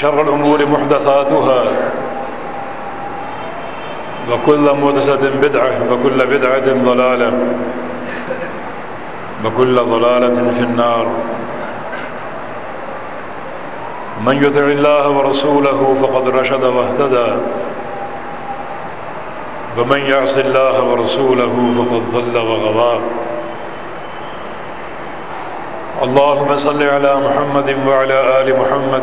وشر الأمور محدثاتها. وكل محدثة بدعة وكل بدعة ضلالة. وكل ضلالة في النار. من يطع الله ورسوله فقد رشد واهتدى. ومن يعص الله ورسوله فقد ضل وغضى. اللهم صل على محمد وعلى آل محمد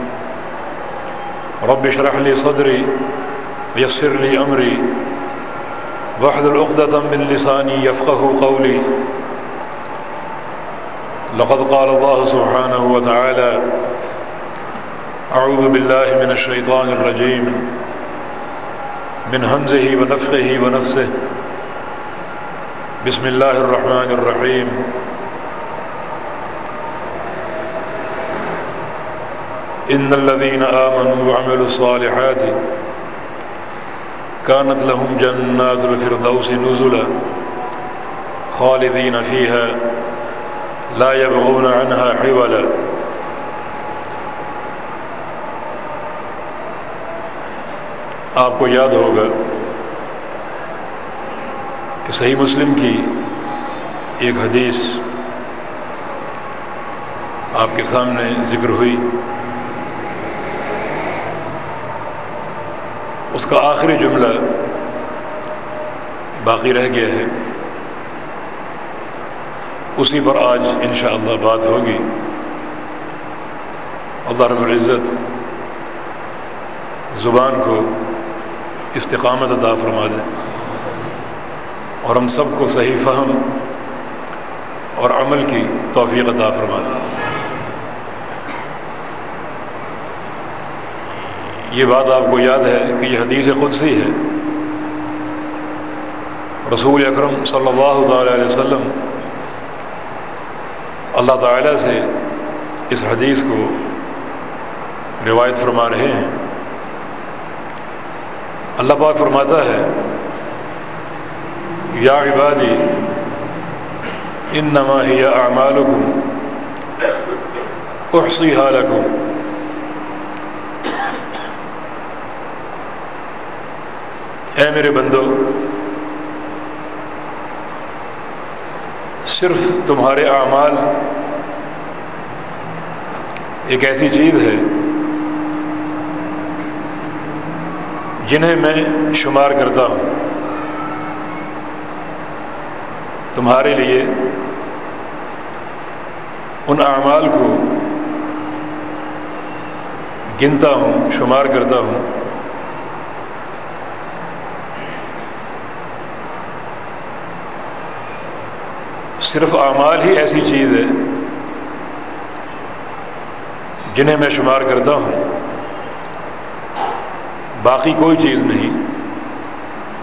رب اشرح لي صدري ويسر لي أمري واحلل عقدة من لساني يفقه قولي. لقد قال الله سبحانه وتعالى أعوذ بالله من الشيطان الرجيم من همزه ونفخه ونفسه. بسم الله الرحمن الرحيم. إن الذين آمنوا وعملوا الصالحات كانت لهم جنات الفردوس نزلا خالدين فيها لا يبغون عنها حولا. آپ کو یاد ہوگا کہ صحیح مسلم کی ایک حدیث آپ کے سامنے ذکر ہوئی اس کا آخری جملہ باقی رہ گیا ہے۔ اسی پر آج انشاءاللہ بات ہوگی۔ اللہ رب العزت زبان کو استقامت عطا فرما دے اور ہم سب کو صحیح فہم اور عمل کی توفیق عطا فرما دے۔ یہ بات آپ کو یاد ہے کہ یہ حدیث قدسی ہے۔ رسول اکرم صلی اللہ تعالی علیہ وسلم اللہ تعالیٰ سے اس حدیث کو روایت فرما رہے ہیں۔ اللہ پاک فرماتا ہے، یا عبادی ان نما ہی اعمالکم احصی حالکم اے میرے بندو، صرف تمہارے اعمال ایک ایسی چیز ہے جنہیں میں شمار کرتا ہوں۔ تمہارے لیے ان اعمال کو گنتا ہوں، شمار کرتا ہوں۔ صرف اعمال ہی ایسی چیز ہے جنہیں میں شمار کرتا ہوں۔ باقی کوئی چیز نہیں۔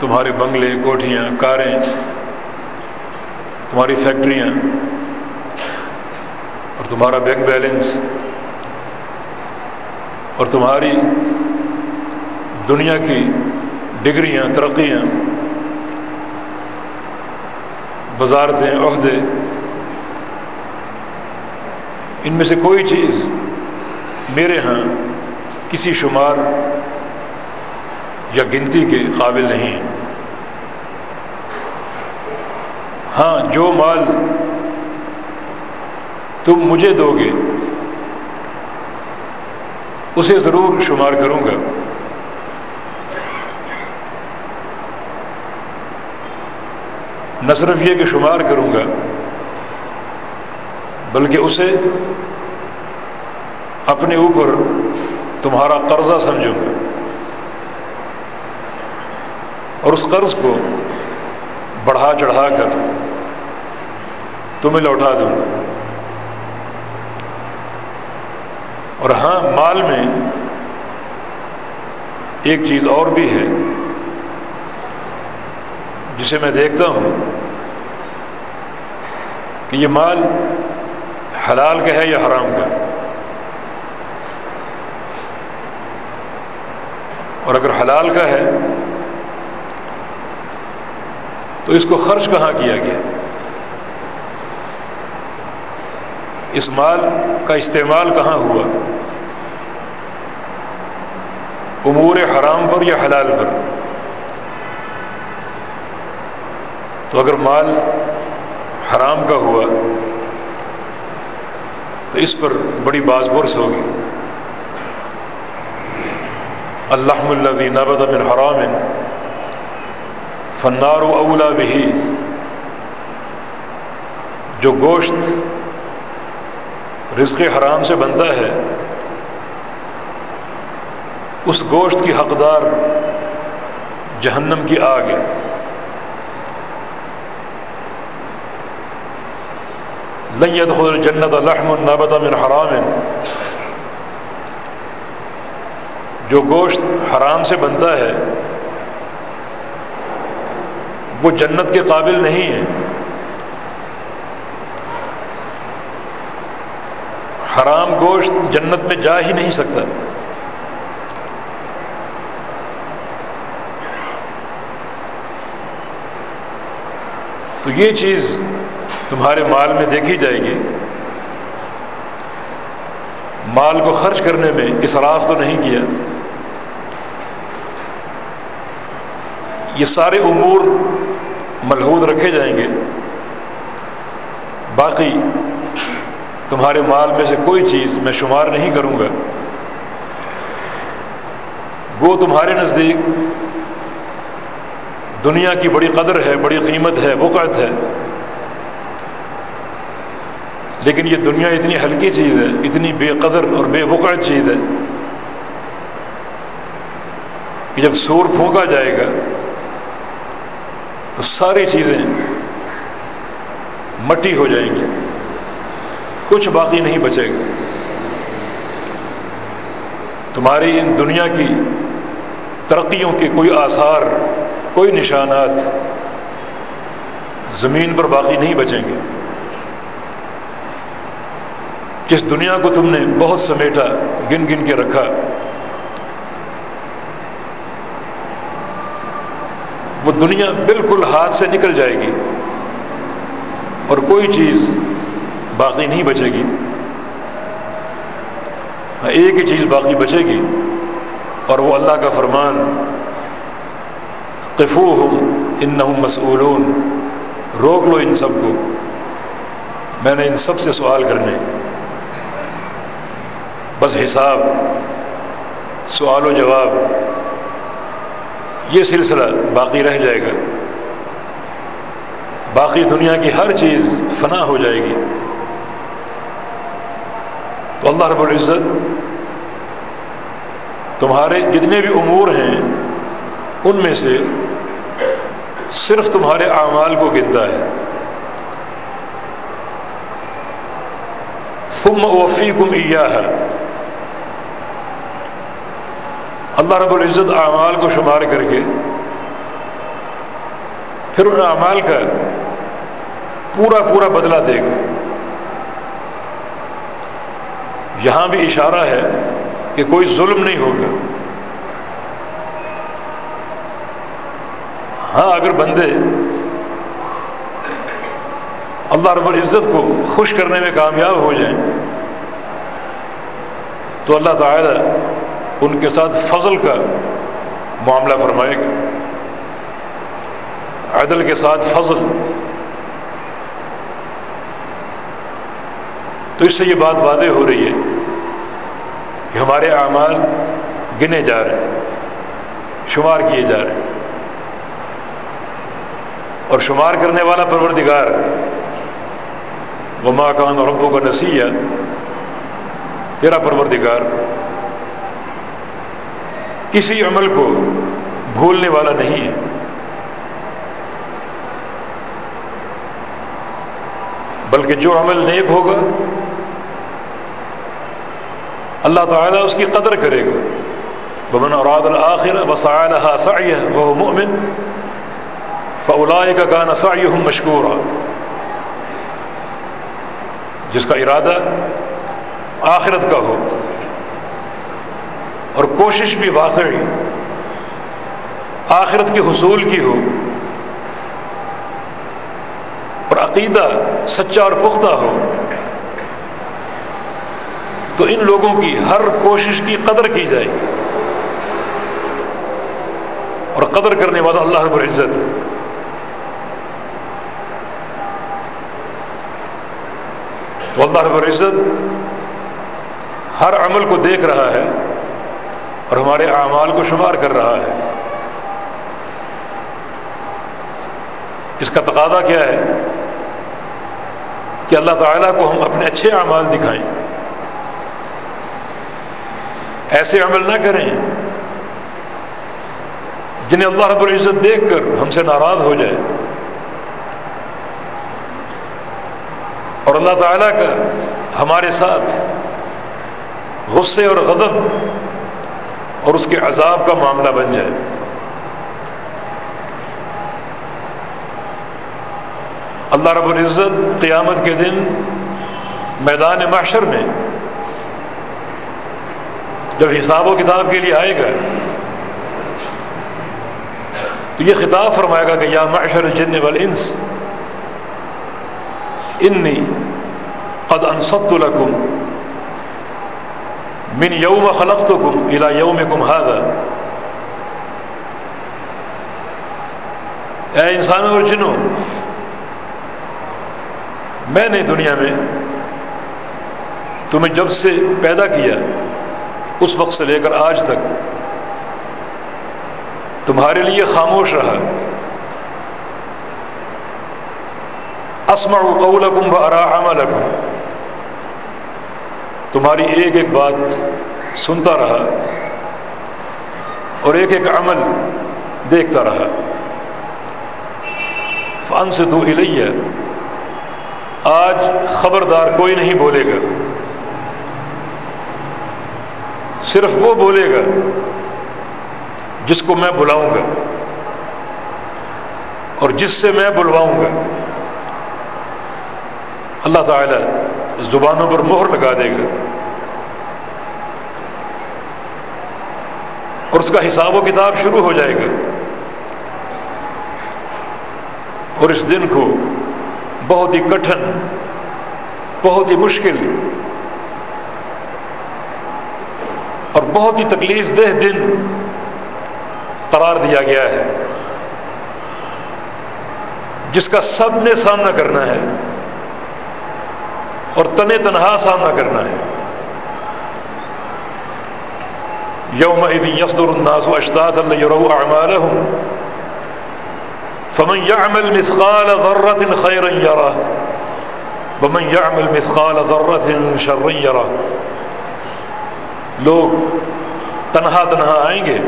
تمہارے بنگلے، کوٹھیاں، کاریں، تمہاری فیکٹریاں اور تمہارا بینک بیلنس اور تمہاری دنیا کی ڈگریاں، ترقیاں وزارتیں عہدے۔ ان میں سے کوئی چیز میرے ہاں کسی شمار یا گنتی کے قابل نہیں ہے۔ ہاں جو مال تم مجھے دو گے، اسے ضرور شمار کروں گا۔ نہ صرف یہ کہ شمار کروں گا، بلکہ اسے اپنے اوپر تمہارا قرضہ سمجھوں گا۔ اور اس قرض کو بڑھا چڑھا کر تمہیں لوٹا دوں۔ گا اور ہاں مال میں ایک چیز اور بھی ہے، جسے میں دیکھتا ہوں۔ کہ یہ مال حلال کا ہے یا حرام کا اور اگر حلال کا ہے، تو اس کو خرچ کہاں کیا گیا؟ اس مال کا استعمال کہاں ہوا؟ امور حرام پر یا حلال پر؟ تو اگر مال حرام کا ہوا، تو اس پر بڑی باز برس ہوگی۔ اللہ الذي نبت من حرام فنار اولا بھی جو گوشت رزق حرام سے بنتا ہے، اس گوشت کی حقدار جہنم کی آگ ہے۔ يدخل جنت لحم نبت من حرام. جو گوشت حرام سے بنتا ہے، وہ جنت کے قابل نہیں ہے۔ حرام گوشت جنت میں جا ہی نہیں سکتا۔ تو یہ چیز تمہارے مال میں دیکھی جائے گی مال کو خرچ کرنے میں اصراف تو نہیں کیا۔ یہ سارے امور ملحوظ رکھے جائیں گے۔ باقی تمہارے مال میں سے کوئی چیز میں شمار نہیں کروں گا۔ وہ تمہارے نزدیک دنیا کی بڑی قدر ہے، بڑی قیمت ہے، وقعت ہے۔ لیکن یہ دنیا اتنی ہلکی چیز ہے، اتنی بے قدر اور بے وقعت چیز ہے کہ جب سور پھونکا جائے گا تو ساری چیزیں مٹی ہو جائیں گی، کچھ باقی نہیں بچے گا۔ تمہاری ان دنیا کی ترقیوں کے کوئی آثار، کوئی نشانات زمین پر باقی نہیں بچیں گے۔ جس دنیا کو تم نے بہت سمیٹا، گن گن کے رکھا۔ وہ دنیا بالکل ہاتھ سے نکل جائے گی اور کوئی چیز باقی نہیں بچے گی۔ ہاں ایک ہی چیز باقی بچے گی اور وہ اللہ کا فرمان قفو ہوں ان مسئولون۔ روک لو ان سب کو۔ میں نے ان سب سے سوال کرنے۔ بس حساب، سوال و جواب، یہ سلسلہ باقی رہ جائے گا۔ باقی دنیا کی ہر چیز فنا ہو جائے گی۔ تو اللہ رب العزت تمہارے جتنے بھی امور ہیں، ان میں سے صرف تمہارے اعمال کو گنتا ہے۔ ثم وفی گم ہے اللہ رب العزت اعمال کو شمار کر کے پھر ان اعمال کا پورا پورا بدلہ دے گا۔ یہاں بھی اشارہ ہے کہ کوئی ظلم نہیں ہوگا۔ ہاں اگر بندے اللہ رب العزت کو خوش کرنے میں کامیاب ہو جائیں، تو اللہ تعالی ان کے ساتھ فضل کا معاملہ فرمائے۔ گا عدل کے ساتھ فضل۔ تو اس سے یہ بات واضح ہو رہی ہے کہ ہمارے اعمال گنے جا رہے ہیں، شمار کیے جا رہے ہیں۔ اور شمار کرنے والا پروردگار وہ ماں کان اور ابو کا نسیح تیرا پروردگار کسی عمل کو بھولنے والا نہیں ہے۔ بلکہ جو عمل نیک ہوگا، اللہ تعالیٰ اس کی قدر کرے گا۔ بمن اوراد الآخر وسعلہ سعیہ وہ مؤمن فلائے کا گانا سعی ہوں مشکور جس کا ارادہ آخرت کا ہو اور کوشش بھی واقعی آخرت کے حصول کی ہو اور عقیدہ سچا اور پختہ ہو تو ان لوگوں کی ہر کوشش کی قدر کی جائے گی اور قدر کرنے والا اللہ رب العزت ہے تو اللہ رب العزت ہر عمل کو دیکھ رہا ہے اور ہمارے اعمال کو شمار کر رہا ہے۔ اس کا تقاضا کیا ہے؟ کہ اللہ تعالیٰ کو ہم اپنے اچھے اعمال دکھائیں۔ ایسے عمل نہ کریں جنہیں اللہ رب العزت دیکھ کر ہم سے ناراض ہو جائے۔ اور اللہ تعالیٰ کا ہمارے ساتھ غصے اور غضب اور اس کے عذاب کا معاملہ بن جائے۔ اللہ رب العزت قیامت کے دن میدان محشر میں جب حساب و کتاب کے لیے آئے گا، تو یہ خطاب فرمائے گا کہ یا معشر الجن والانس، انی قد انصت لکم من یوم خلقتکم الى یومکم هذا. اے انسانوں اور جنوں، میں نے دنیا میں تمہیں جب سے پیدا کیا، اس وقت سے لے کر آج تک تمہارے لیے خاموش رہا۔ اسمع قولکم و ارا عملکم۔ تمہاری ایک ایک بات سنتا رہا اور ایک ایک عمل دیکھتا رہا۔ فن سے تو الیہ آج خبردار کوئی نہیں بولے گا۔ صرف وہ بولے گا جس کو میں بلاؤں گا اور جس سے میں بلواؤں گا۔ اللہ تعالی زبانوں پر مہر لگا دے گا۔ اور اس کا حساب و کتاب شروع ہو جائے گا۔ اور اس دن کو بہت ہی کٹھن، بہت ہی مشکل اور بہت ہی تکلیف دہ دن قرار دیا گیا ہے۔ جس کا سب نے سامنا کرنا ہے۔ اور تن تنہا سامنا کرنا ہے۔ یوم یسدر الناس و اشتاط اللہ فمن يعمل مثقال ذرة خيرا يره ومن يعمل مثقال ذرة شرا يره لوگ تنہا تنہا آئیں گے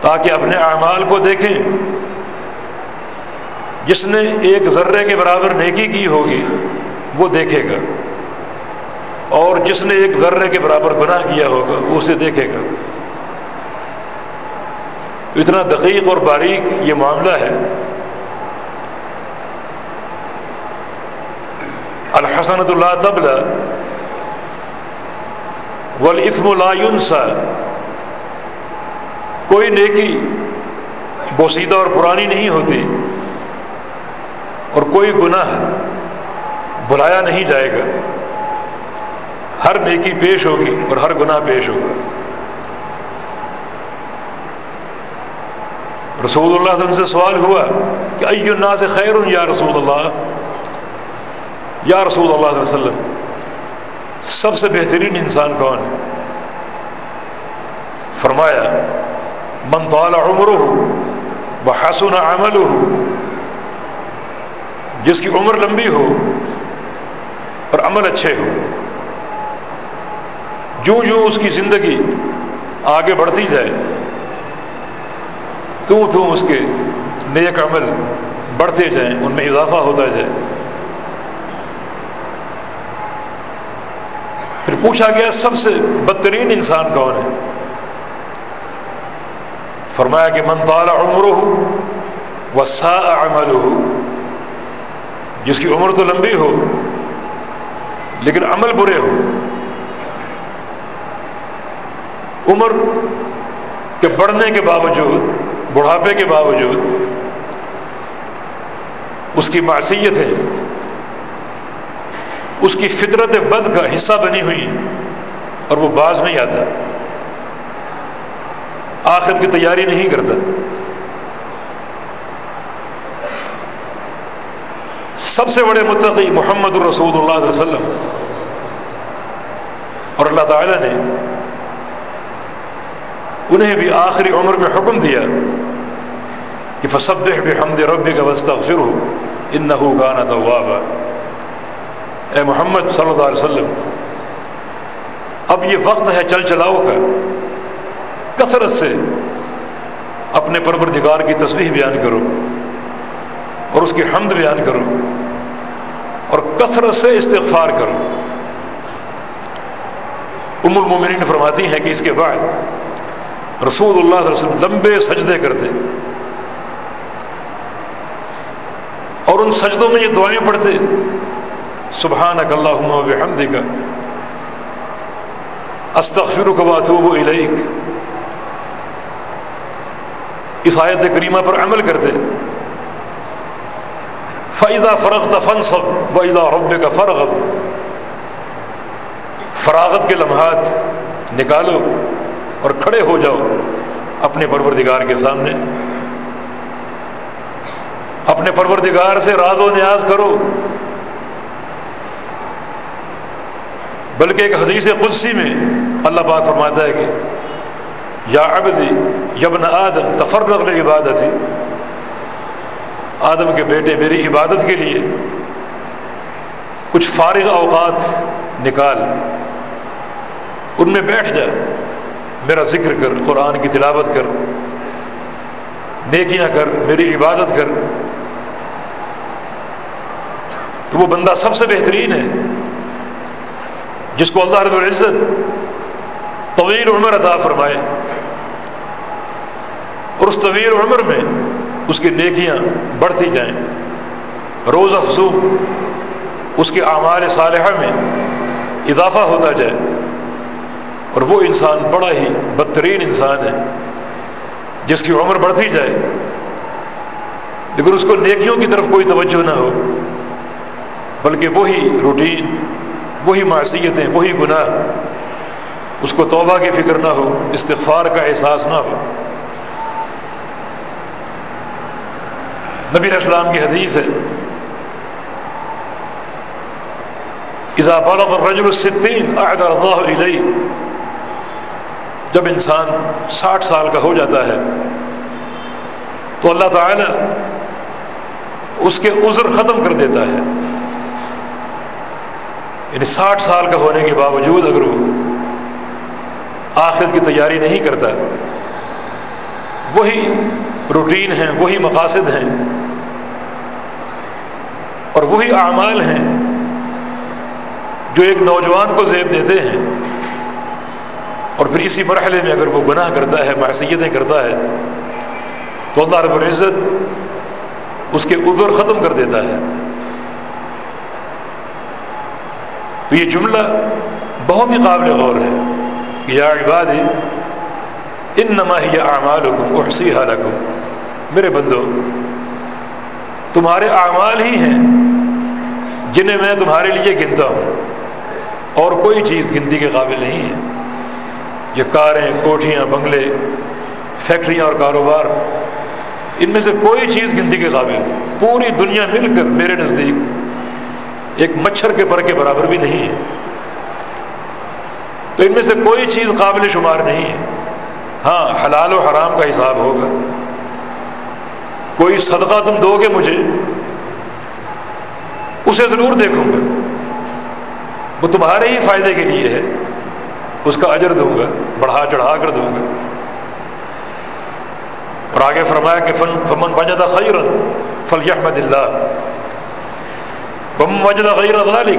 تاکہ اپنے اعمال کو دیکھیں۔ جس نے ایک ذرے کے برابر نیکی کی ہوگی، وہ دیکھے گا۔ اور جس نے ایک ذرے کے برابر گناہ کیا ہوگا وہ اسے دیکھے گا۔ تو اتنا دقیق اور باریک یہ معاملہ ہے۔ الحسنت اللہ تبلا والاسم لا کوئی نیکی بوسیدہ اور پرانی نہیں ہوتی۔ اور کوئی گناہ بلایا نہیں جائے گا۔ ہر نیکی پیش ہوگی اور ہر گناہ پیش ہوگا۔ رسول اللہ علیہ وسلم سے سوال ہوا کہ ای الناس سے خیر یا رسول اللہ؟ یا رسول اللہ علیہ وسلم، سب سے بہترین انسان کون ہے؟ فرمایا، من طال عمر ہو بحسن عمل ہو جس کی عمر لمبی ہو اور عمل اچھے ہو جو جو اس کی زندگی آگے بڑھتی جائے، تو تو اس کے نیک عمل بڑھتے جائیں، ان میں اضافہ ہوتا جائے۔ پھر پوچھا گیا، سب سے بدترین انسان کون ہے؟ فرمایا کہ من طال عمر ہو و سا عمل ہو جس کی عمر تو لمبی ہو، لیکن عمل برے ہو۔ عمر کے بڑھنے کے باوجود، بڑھاپے کے باوجود، اس کی معصیت ہے، اس کی فطرت بد کا حصہ بنی ہوئی اور وہ باز نہیں آتا۔ آخر کی تیاری نہیں کرتا۔ سب سے بڑے متقی محمد الرسول اللہ علیہ وسلم۔ اور اللہ تعالی نے انہیں بھی آخری عمر میں حکم دیا کہ فصب بحمد رب کا وسطہ پھر ہو ان نحو گانا تو اے محمد صلی اللہ علیہ وسلم، اب یہ وقت ہے چل چلاؤ کا۔ کثرت سے اپنے پروردگار کی تصویر بیان کرو۔ اور اس کی حمد بیان کرو اور کثرت سے استغفار کرو۔ ام المومنین فرماتی ہیں کہ اس کے بعد رسول اللہ علیہ وسلم لمبے سجدے کرتے اور ان سجدوں میں یہ دعائیں پڑھتے سبحان اک اللہ بحمد کا استخر واتوب الیک۔ اس آیت کریمہ پر عمل کرتے فائدہ فرق فن سب و رب کا فرغ فراغت کے لمحات نکالو اور کھڑے ہو جاؤ اپنے پروردگار کے سامنے. اپنے پروردگار سے راد و نیاز کرو. بلکہ ایک حدیث قدسی میں اللہ پاک فرماتا ہے کہ یا عبدی یبن آدم تفرغ عبادت آدم کے بیٹے میری عبادت کے لیے کچھ فارغ اوقات نکال، ان میں بیٹھ جا، میرا ذکر کر، قرآن کی تلاوت کر، نیکیاں کر، میری عبادت کر۔ تو وہ بندہ سب سے بہترین ہے، جس کو اللہ رب العزت طویل عمر عطا فرمائے۔ اور اس طویل عمر میں اس کی نیکیاں بڑھتی جائیں۔ روز افزو اس کے اعمال صالحہ میں اضافہ ہوتا جائے۔ اور وہ انسان بڑا ہی بدترین انسان ہے، جس کی عمر بڑھتی جائے۔ لیکن اس کو نیکیوں کی طرف کوئی توجہ نہ ہو، بلکہ وہی روٹین، وہی معصیتیں، وہی گناہ، اس کو توبہ کی فکر نہ ہو، استغفار کا احساس نہ ہو۔ نبی اسلام کی حدیث ہے۔ رجر الستین اللہ علیہ جب انسان ساٹھ سال کا ہو جاتا ہے، تو اللہ تعالی اس کے عذر ختم کر دیتا ہے۔ یعنی ساٹھ سال کا ہونے کے باوجود اگر وہ آخرت کی تیاری نہیں کرتا، وہی روٹین ہیں، وہی مقاصد ہیں۔ اور وہی اعمال ہیں جو ایک نوجوان کو زیب دیتے ہیں۔ اور پھر اسی مرحلے میں اگر وہ گناہ کرتا ہے، معصیتیں کرتا ہے، تو اللہ رب العزت اس کے عذر ختم کر دیتا ہے۔ تو یہ جملہ بہت ہی قابل غور ہے کہ یا عباد ان نما ہی اعمال حکم احسی میرے بندو، تمہارے اعمال ہی ہیں۔ جنہیں میں تمہارے لیے گنتا ہوں۔ اور کوئی چیز گنتی کے قابل نہیں ہے۔ یہ کاریں، کوٹھیاں، بنگلے، فیکٹریاں اور کاروبار، ان میں سے کوئی چیز گنتی کے قابل نہیں۔ پوری دنیا مل کر میرے نزدیک ایک مچھر کے پر کے برابر بھی نہیں ہے۔ تو ان میں سے کوئی چیز قابل شمار نہیں ہے۔ ہاں حلال و حرام کا حساب ہوگا۔ کوئی صدقہ تم دو گے مجھے اسے ضرور دیکھوں گا۔ وہ تمہارے ہی فائدے کے لیے ہے۔ اس کا اجر دوں گا، بڑھا چڑھا کر دوں گا۔ اور آگے فرمایا کہ فن فمن وجد خیر فل احمد اللہ۔ بم وجد غیر ذالک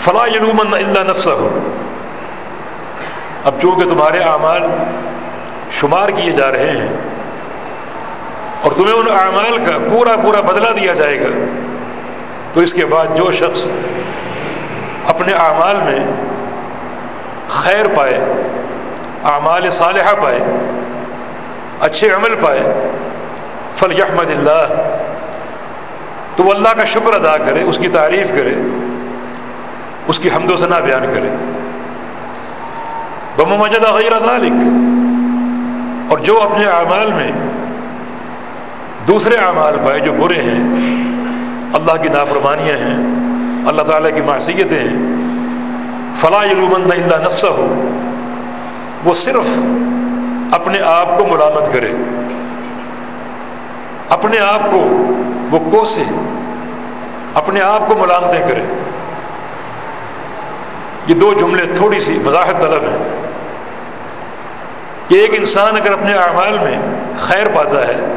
فلا یلومن اللہ نفس ہو اب چونکہ تمہارے اعمال شمار کیے جا رہے ہیں اور تمہیں ان اعمال کا پورا پورا بدلہ دیا جائے گا تو اس کے بعد جو شخص اپنے اعمال میں خیر پائے، اعمال صالحہ پائے، اچھے عمل پائے فل یحمد اللہ تو وہ اللہ کا شکر ادا کرے، اس کی تعریف کرے، اس کی حمد و ثنا بیان کرے۔ بم مجد غیر ذالک اور جو اپنے اعمال میں دوسرے اعمال پائے جو برے ہیں اللہ کی نافرمانیاں ہیں، اللہ تعالیٰ کی معصیتیں ہیں۔ فلاں علومند اللہ نفسہ ہو وہ صرف اپنے آپ کو ملامت کرے۔ اپنے آپ کو وہ کوسے، اپنے آپ کو ملامتیں کرے۔ یہ دو جملے تھوڑی سی وضاحت طلب ہیں۔ کہ ایک انسان اگر اپنے اعمال میں خیر پاتا ہے،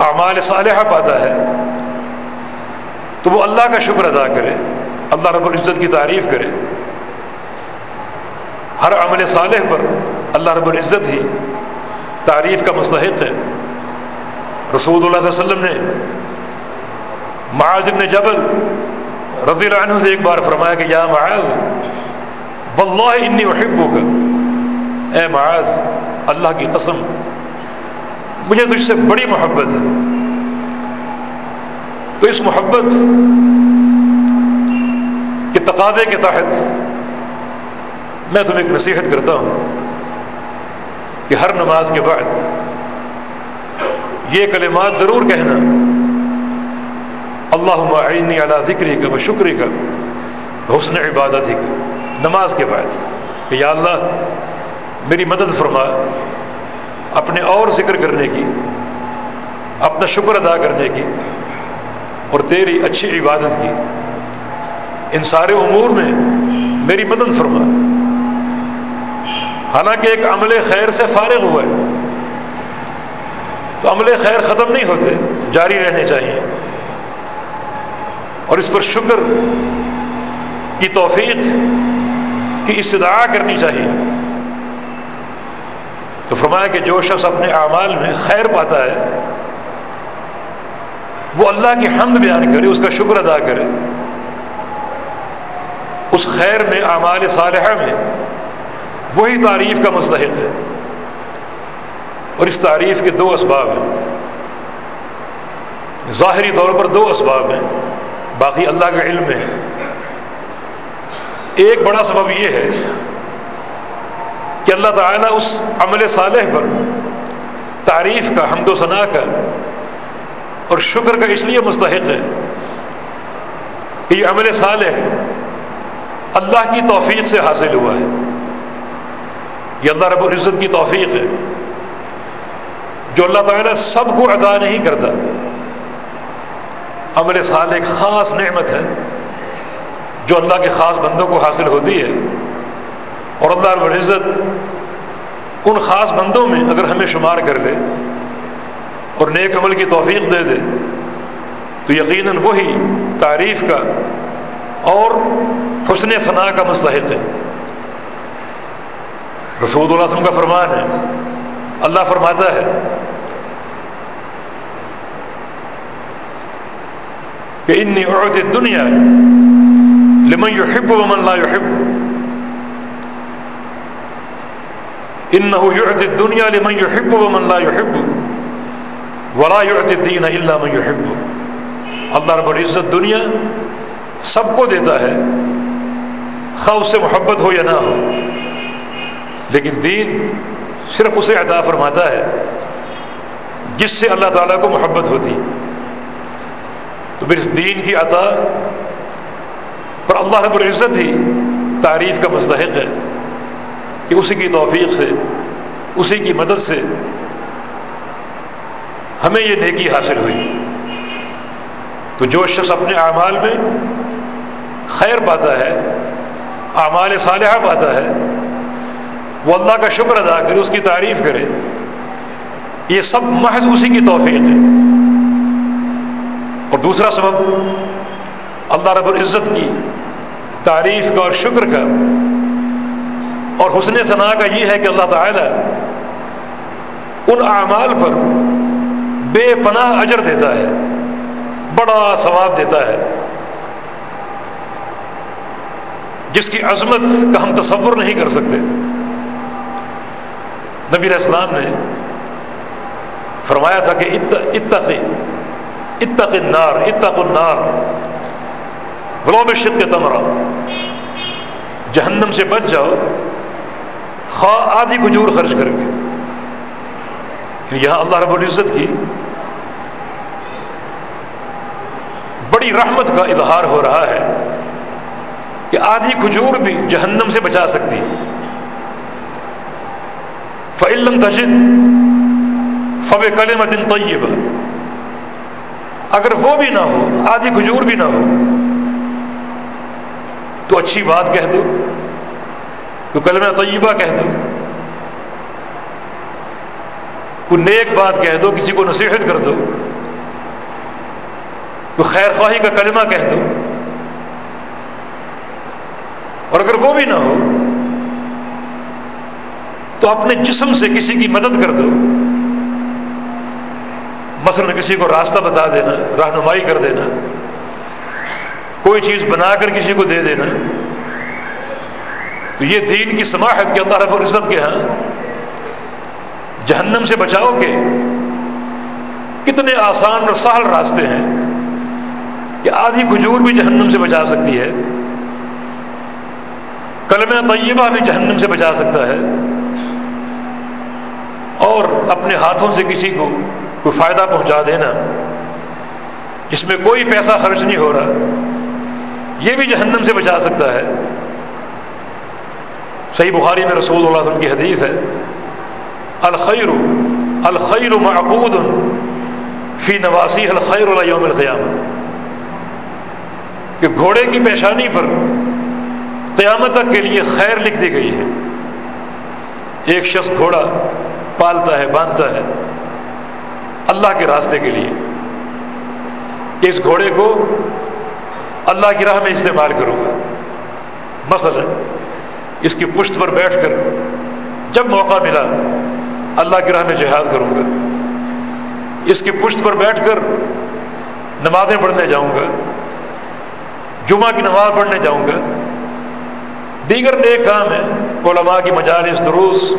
اعمال صالحہ پاتا ہے تو وہ اللہ کا شکر ادا کرے، اللہ رب العزت کی تعریف کرے۔ ہر عمل صالح پر اللہ رب العزت ہی تعریف کا مستحق ہے۔ رسول اللہ علیہ وسلم نے معاذ بن جبل رضی اللہ عنہ سے ایک بار فرمایا کہ یا معاذ، واللہ انی احبک۔ اے معاذ، اللہ کی قسم، مجھے تجھ سے بڑی محبت ہے۔ تو اس محبت کے تقاضے کے تحت میں تمہیں ایک نصیحت کرتا ہوں کہ ہر نماز کے بعد یہ کلمات ضرور کہنا اللہ عینی اعلیٰ ذکری کا و شکری کا حسن عبادت ہی کا نماز کے بعد کہ یا اللہ، میری مدد فرما اپنے اور ذکر کرنے کی، اپنا شکر ادا کرنے کی۔ اور تیری اچھی عبادت کی۔ ان سارے امور میں میری مدد فرما۔ حالانکہ ایک عمل خیر سے فارغ ہوا ہے، تو عمل خیر ختم نہیں ہوتے، جاری رہنے چاہیے۔ اور اس پر شکر کی توفیق کی استدعا کرنی چاہیے۔ تو فرمایا کہ جو شخص اپنے اعمال میں خیر پاتا ہے وہ اللہ کی حمد بیان کرے، اس کا شکر ادا کرے۔ اس خیر میں، اعمال صالحہ میں وہی تعریف کا مستحق ہے۔ اور اس تعریف کے دو اسباب ہیں۔ ظاہری طور پر دو اسباب ہیں۔ باقی اللہ کا علم ہے۔ ایک بڑا سبب یہ ہے کہ اللہ تعالیٰ اس عمل صالح پر، تعریف کا، حمد و ثناء کا اور شکر کا اس لیے مستحق ہے کہ یہ عمل صالح اللہ کی توفیق سے حاصل ہوا ہے۔ یہ اللہ رب العزت کی توفیق ہے۔ جو اللہ تعالیٰ سب کو عطا نہیں کرتا، عمل صالح ایک خاص نعمت ہے، جو اللہ کے خاص بندوں کو حاصل ہوتی ہے۔ اور اللہ رب العزت ان خاص بندوں میں اگر ہمیں شمار کر لے اور نیک عمل کی توفیق دے دے۔ تو یقیناً وہی تعریف کا اور حسن ثناء کا مستحق ہے۔ رسول اللہ وسلم کا فرمان ہے۔ اللہ فرماتا ہے کہ انی عورت دنیا لمن يحب ومن لا يحب انه يعطي الدنيا لمن يحب ومن لا يحب ولا دین اللہ یحب اللہ رب العزت دنیا سب کو دیتا ہے خواہ اس سے محبت ہو یا نہ ہو، لیکن دین صرف اسے عطا فرماتا ہے جس سے اللہ تعالیٰ کو محبت ہوتی۔ تو پھر اس دین کی عطا پر اللہ رب العزت ہی تعریف کا مستحق ہے کہ اسی کی توفیق سے، اسی کی مدد سے ہمیں یہ نیکی حاصل ہوئی۔ تو جو شخص اپنے اعمال میں خیر پاتا ہے، اعمال صالحہ پاتا ہے، وہ اللہ کا شکر ادا کرے، اس کی تعریف کرے، یہ سب محض اسی کی توفیق ہے۔ اور دوسرا سبب، اللہ رب العزت کی تعریف کا اور شکر کا اور حسن ثناء کا یہ ہے کہ اللہ تعالی ان اعمال پر بے پناہ اجر دیتا ہے، بڑا ثواب دیتا ہے۔ جس کی عظمت کا ہم تصور نہیں کر سکتے۔ نبی علیہ السلام نے فرمایا تھا کہ اتق اتق النار اتق النار۔ غلوب شد کے تمرا۔ جہنم سے بچ جاؤ۔ خواہ آدھی کھجور خرچ کر کے یہاں اللہ رب العزت کی بڑی رحمت کا اظہار ہو رہا ہے کہ آدھی کھجور بھی جہنم سے بچا سکتی۔ فعلم تجد فب کل طیب اگر وہ بھی نہ ہو، آدھی کھجور بھی نہ ہو، تو اچھی بات کہہ دو، تو کلمہ طیبہ کہہ دو۔ کوئی نیک بات کہہ دو، کسی کو نصیحت کر دو۔ کوئی خیر خواہی کا کلمہ کہہ دو۔ اور اگر وہ بھی نہ ہو، تو اپنے جسم سے کسی کی مدد کر دو۔ مثلا کسی کو راستہ بتا دینا، رہنمائی کر دینا۔ کوئی چیز بنا کر کسی کو دے دینا۔ تو یہ دین کی سماحت کے اللہ رب العزت کے ہاں۔ جہنم سے بچاؤ کے کتنے آسان اور سہل راستے ہیں۔ کہ آدھی کھجور بھی جہنم سے بچا سکتی ہے، کلمہ طیبہ بھی جہنم سے بچا سکتا ہے، اور اپنے ہاتھوں سے کسی کو کوئی فائدہ پہنچا دینا، جس میں کوئی پیسہ خرچ نہیں ہو رہا، یہ بھی جہنم سے بچا سکتا ہے۔ صحیح بخاری میں رسول اللہ علیہ وسلم کی حدیث ہے، الخیر الخیر معقود فی نواسی الخیر اللہ یوم القیامہ۔ کہ گھوڑے کی پیشانی پر قیامت تک کے لیے خیر لکھ دی گئی ہے۔ ایک شخص گھوڑا پالتا ہے، باندھتا ہے اللہ کے راستے کے لیے۔ کہ اس گھوڑے کو اللہ کی راہ میں استعمال کروں گا۔ مثلا اس کی پشت پر بیٹھ کر جب موقع ملا، اللہ کی راہ میں جہاد کروں گا۔ اس کی پشت پر بیٹھ کر نمازیں پڑھنے جاؤں گا۔ جمعہ کی نماز پڑھنے جاؤں گا۔ دیگر نیک کام ہیں، علماء کی مجالس، دروس۔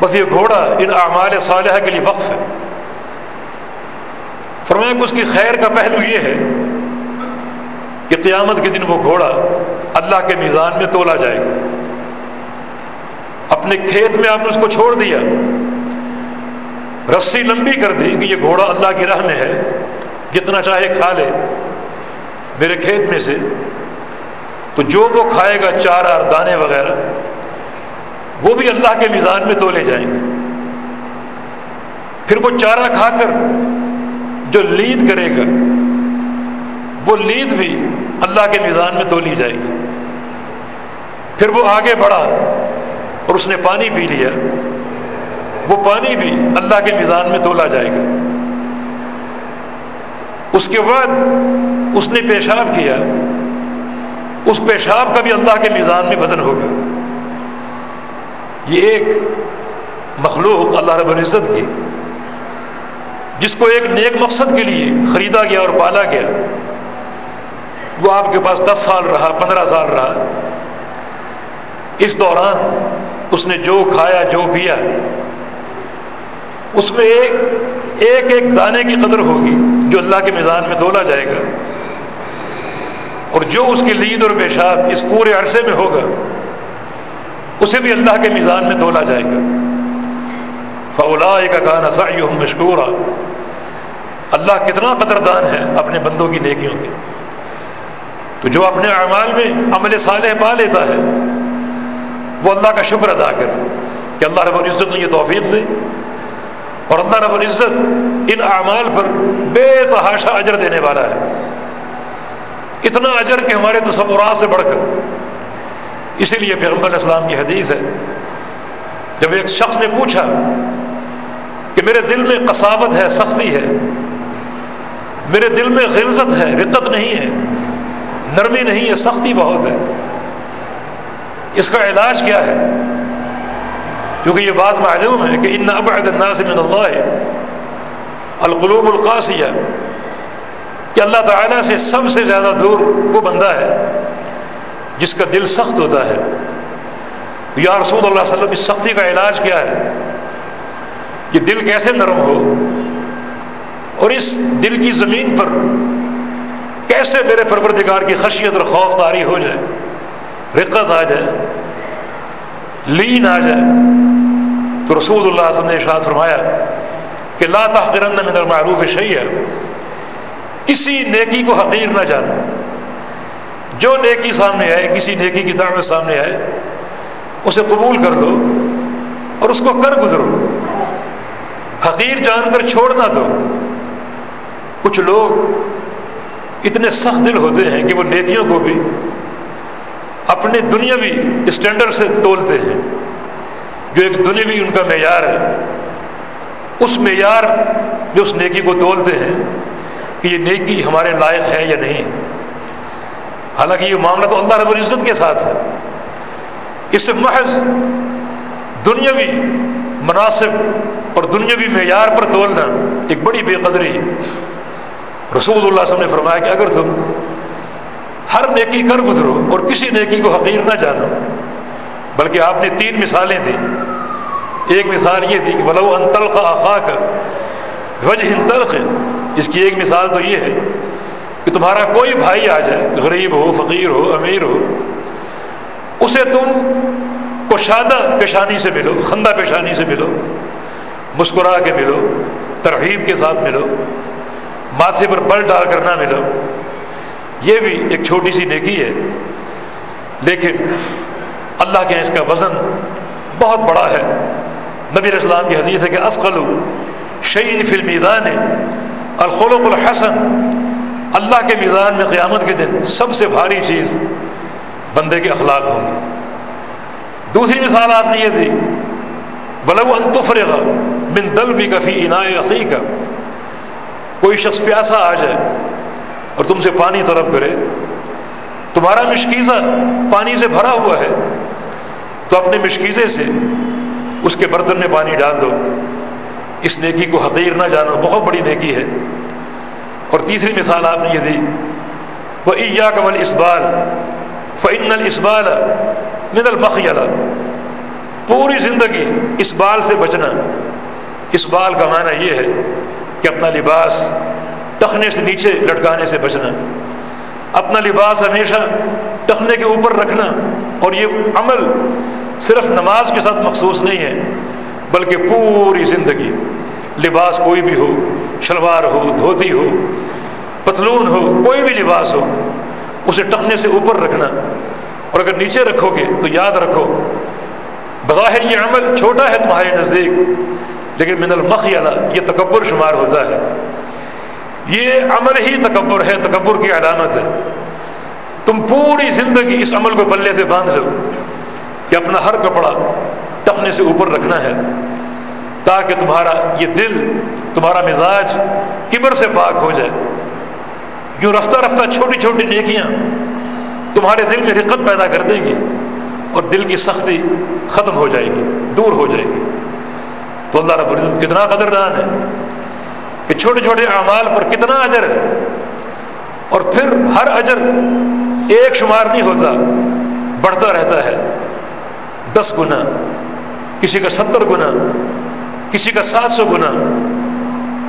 بس یہ گھوڑا ان اعمال صالحہ کے لیے وقف ہے۔ فرمایا کہ اس کی خیر کا پہلو یہ ہے کہ قیامت کے دن وہ گھوڑا اللہ کے میزان میں تولا جائے گا۔ اپنے کھیت میں آپ نے اس کو چھوڑ دیا۔ رسی لمبی کر دی کہ یہ گھوڑا اللہ کی راہ میں ہے، جتنا چاہے کھا لے۔ میرے کھیت میں سے، تو جو وہ کھائے گا چار اور دانے وغیرہ، وہ بھی اللہ کے میزان میں تو لے جائیں گے۔ پھر وہ چارہ کھا کر جو لید کرے گا، وہ لید بھی اللہ کے میزان میں تو لی جائے گی۔ پھر وہ آگے بڑھا اور اس نے پانی پی لیا، وہ پانی بھی اللہ کے میزان میں تولا جائے گا۔ اس کے بعد اس نے پیشاب کیا، اس پیشاب کا بھی اللہ کے میزان میں وزن ہوگا۔ یہ ایک مخلوق اللہ رب العزت کی، جس کو ایک نیک مقصد کے لیے خریدا گیا اور پالا گیا۔ وہ آپ کے پاس دس سال رہا، پندرہ سال رہا۔ اس دوران اس نے جو کھایا، جو پیا، اس میں ایک ایک ایک دانے کی قدر ہوگی جو اللہ کے میدان میں تولا جائے گا۔ اور جو اس کی لید اور پیشاب اس پورے عرصے میں ہوگا، اسے بھی اللہ کے میزان میں تولا جائے گا۔ فولا کا گانا سا مشکور اللہ کتنا قدردان ہے اپنے بندوں کی نیکیوں کے۔ تو جو اپنے اعمال میں عمل صالح پا لیتا ہے، وہ اللہ کا شکر ادا کر کہ اللہ رب العزت نے یہ توفیق دے۔ اور اللہ رب العزت ان اعمال پر بے تحاشا اجر دینے والا ہے۔ اتنا اجر کہ ہمارے تصورات سے بڑھ کر۔ اسی لیے پیغمبر علیہ السلام کی حدیث ہے، جب ایک شخص نے پوچھا کہ میرے دل میں قصابت ہے، سختی ہے، میرے دل میں غلزت ہے، رقت نہیں ہے، نرمی نہیں ہے، سختی بہت ہے، اس کا علاج کیا ہے؟ کیونکہ یہ بات معلوم ہے کہ ان ابعد الناس من اللہ القلوب القاسیہ۔ کہ اللہ تعالیٰ سے سب سے زیادہ دور وہ بندہ ہے جس کا دل سخت ہوتا ہے۔ تو یا رسول اللہ علیہ وسلم، اس سختی کا علاج کیا ہے؟ کہ دل کیسے نرم ہو؟ اور اس دل کی زمین پر کیسے میرے پروردگار کی خشیت اور خوف تاری ہو جائے؟ رقت آ جائے؟ لین آ جائے؟ تو رسول اللہ علیہ وسلم نے ارشاد فرمایا کہ لا تحقرن من المعروف شیئا۔ کسی نیکی کو حقیر نہ جانا۔ جو نیکی سامنے آئے، کسی نیکی کی دعوت سامنے آئے، اسے قبول کر لو اور اس کو کر گزرو۔ حقیر جان کر چھوڑنا دو۔ کچھ لوگ اتنے سخت دل ہوتے ہیں کہ وہ نیکیوں کو بھی اپنے دنیاوی اسٹینڈرڈ سے تولتے ہیں۔ جو ایک دنیاوی ان کا معیار ہے، اس معیار جو اس نیکی کو تولتے ہیں۔ کہ یہ نیکی ہمارے لائق ہے یا نہیں۔ حالانکہ یہ معاملہ تو اللہ رب العزت کے ساتھ ہے۔ اس سے محض دنیاوی مناسب اور دنیاوی معیار پر تولنا ایک بڑی بے قدری۔ رسول اللہ وسلم نے فرمایا کہ اگر تم ہر نیکی کر گزرو اور کسی نیکی کو حقیر نہ جانو، بلکہ آپ نے تین مثالیں دی ایک مثال یہ تھی کہ بلو انتل کا آخا وجہ تلخ اس کی ایک مثال تو یہ ہے کہ تمہارا کوئی بھائی آ جائے، غریب ہو، فقیر ہو، امیر ہو، اسے تم کشادہ پیشانی سے ملو، خندہ پیشانی سے ملو، مسکرا کے ملو، ترغیب کے ساتھ ملو، ماتھے پر بل ڈال کر نہ ملو۔ یہ بھی ایک چھوٹی سی نیکی ہے، لیکن اللہ کے اس کا وزن بہت بڑا ہے۔ نبی اسلام کی حدیث ہے کہ اسقلو شعین فل میدان الخلق الحسن، اللہ کے میزان میں قیامت کے دن سب سے بھاری چیز بندے کے اخلاق ہوں گے۔ دوسری مثال آپ نے یہ دی بلو انتفر من دل بھی کفی عنای عقی کا کوئی شخص پیاسا آ جائے اور تم سے پانی طلب کرے، تمہارا مشکیزہ پانی سے بھرا ہوا ہے، تو اپنے مشکیزے سے اس کے برتن میں پانی ڈال دو۔ اس نیکی کو حقیر نہ جانو، بہت بڑی نیکی ہے۔ اور تیسری مثال آپ نے یہ دی وہ عیا قبل اسبال فعن الاسبال من المخیلا پوری زندگی اس بال سے بچنا۔ اس بال کا معنی یہ ہے کہ اپنا لباس ٹخنے سے نیچے لٹکانے سے بچنا۔ اپنا لباس ہمیشہ ٹخنے کے اوپر رکھنا۔ اور یہ عمل صرف نماز کے ساتھ مخصوص نہیں ہے بلکہ پوری زندگی لباس کوئی بھی ہو، شلوار ہو، دھوتی ہو، پتلون ہو، کوئی بھی لباس ہو، اسے ٹخنے سے اوپر رکھنا۔ اور اگر نیچے رکھو گے تو یاد رکھو، بظاہر یہ عمل چھوٹا ہے تمہارے نزدیک، لیکن من المخیلہ یہ تکبر شمار ہوتا ہے۔ یہ عمل ہی تکبر ہے، تکبر کی علامت ہے۔ تم پوری زندگی اس عمل کو پلے سے باندھ لو کہ اپنا ہر کپڑا ٹخنے سے اوپر رکھنا ہے تاکہ تمہارا یہ دل، تمہارا مزاج کبر سے پاک ہو جائے۔ یوں رفتہ رفتہ چھوٹی چھوٹی نیکیاں تمہارے دل میں رقت پیدا کر دیں گی اور دل کی سختی ختم ہو جائے گی، دور ہو جائے گی۔ تو اللہ رب العزت کتنا قدردان ہے کہ چھوٹے چھوٹے اعمال پر کتنا اجر ہے۔ اور پھر ہر اجر ایک شمار نہیں ہوتا، بڑھتا رہتا ہے۔ دس گنا۔ کسی کا ستر گنا، کسی کا سات سو گنا،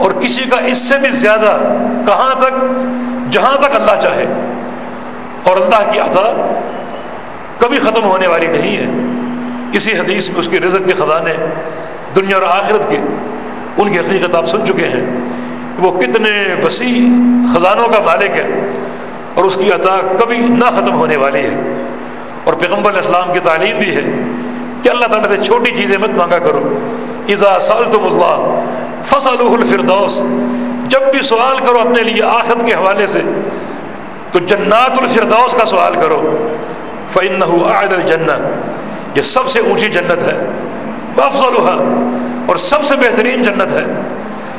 اور کسی کا اس سے بھی زیادہ کہاں تک، جہاں تک اللہ چاہے۔ اور اللہ کی عطا کبھی ختم ہونے والی نہیں ہے۔ کسی حدیث میں اس کے رزق کے خزانے دنیا اور آخرت کے، ان کی حقیقت آپ سن چکے ہیں کہ وہ کتنے وسیع خزانوں کا مالک ہے اور اس کی عطا کبھی نہ ختم ہونے والی ہے۔ اور پیغمبر علیہ السلام کی تعلیم بھی ہے کہ اللہ تعالیٰ سے چھوٹی چیزیں مت مانگا کرو۔ ایزا سال تو اللہ فصل الفردوس۔ جب بھی سوال کرو اپنے لیے آخرت کے حوالے سے، تو جنات الفردوس کا سوال کرو۔ فن عائد الجنت یہ سب سے اونچی جنت ہے۔ بفضل اور سب سے بہترین جنت ہے۔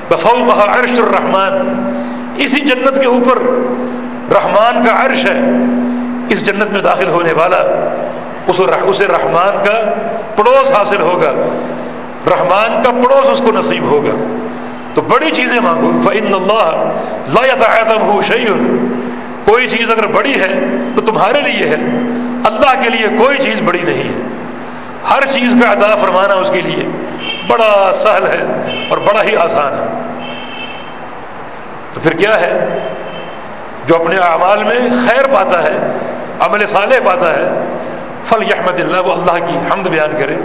بفو عرش الرحمان اسی جنت کے اوپر رحمان کا عرش ہے۔ اس جنت میں داخل ہونے والا۔ اسے رحمان کا پڑوس حاصل ہوگا۔ رحمان کا پڑوس اس کو نصیب ہوگا۔ تو بڑی چیزیں مانگو۔ فعن اللہ لا يتعاطم ہو شعیل کوئی چیز اگر بڑی ہے تو تمہارے لیے ہے۔ اللہ کے لیے کوئی چیز بڑی نہیں ہے۔ ہر چیز کا عطا فرمانا اس کے لیے۔ بڑا سہل ہے اور بڑا ہی آسان ہے۔ تو پھر کیا ہے؟ جو اپنے اعمال میں خیر پاتا ہے، عمل صالح پاتا ہے فل یحمد اللہ وہ اللہ کی حمد بیان کرے،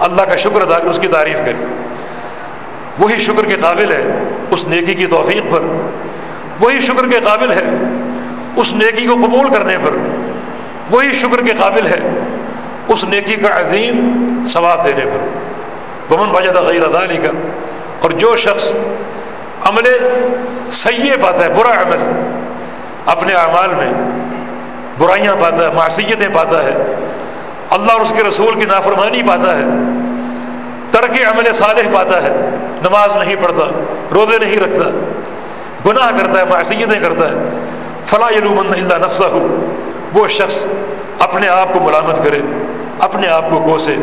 اللہ کا شکر ادا کر اس کی تعریف کرے۔ وہی شکر کے قابل ہے اس نیکی کی توفیق پر۔ وہی شکر کے قابل ہے اس نیکی کو قبول کرنے پر۔ وہی شکر کے قابل ہے اس نیکی کا عظیم ثواب دینے پر۔ بمن وجہ غیر ادالی کا اور جو شخص عمل سیے پاتا ہے، برا عمل، اپنے اعمال میں برائیاں پاتا ہے، معصیتیں پاتا ہے۔ اللہ اور اس کے رسول کی نافرمانی پاتا ہے۔ ترک عمل صالح پاتا ہے۔ نماز نہیں پڑھتا، روزے نہیں رکھتا۔ گناہ کرتا ہے، معصیتیں کرتا ہے۔ فلاں علومن اللہ نفسہ۔ ہو وہ شخص اپنے آپ کو ملامت کرے، اپنے آپ کو کوسے۔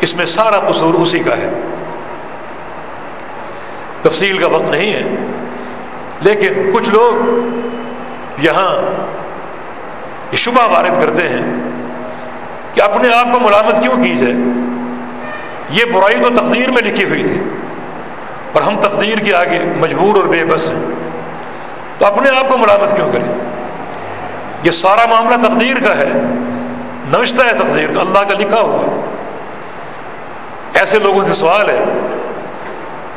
اس میں سارا قصور اسی کا ہے۔ تفصیل کا وقت نہیں ہے، لیکن کچھ لوگ یہاں یہ شبہ وارد کرتے ہیں کہ اپنے آپ کو ملامت کیوں کی جائے؟ یہ برائی تو تقدیر میں لکھی ہوئی تھی اور ہم تقدیر کے آگے مجبور اور بے بس ہیں۔ تو اپنے آپ کو ملامت کیوں کریں؟ یہ سارا معاملہ تقدیر کا ہے، نوشتہ ہے تقدیر کا، اللہ کا لکھا ہوا۔ ایسے لوگوں سے سوال ہے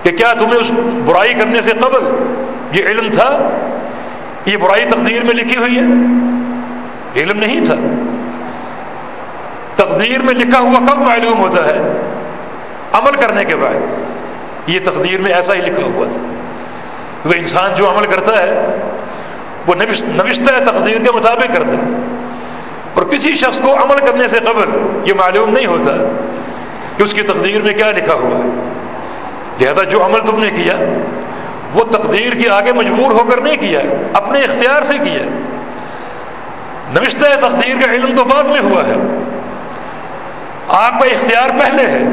کہ کیا تمہیں اس برائی کرنے سے قبل یہ علم تھا؟ یہ برائی تقدیر میں لکھی ہوئی ہے؟ علم نہیں تھا۔ تقدیر میں لکھا ہوا کب معلوم ہوتا ہے؟ عمل کرنے کے بعد۔ یہ تقدیر میں ایسا ہی لکھا ہوا تھا۔ وہ انسان جو عمل کرتا ہے، وہ نوشتہ تقدیر کے مطابق کرتا ہے۔ اور کسی شخص کو عمل کرنے سے قبل یہ معلوم نہیں ہوتا کہ اس کی تقدیر میں کیا لکھا ہوا ہے۔ لہذا جو عمل تم نے کیا، وہ تقدیر کے آگے مجبور ہو کر نہیں کیا، اپنے اختیار سے کیا۔ نوشتہ تقدیر کا علم تو بعد میں ہوا ہے۔ آپ کا اختیار پہلے ہے۔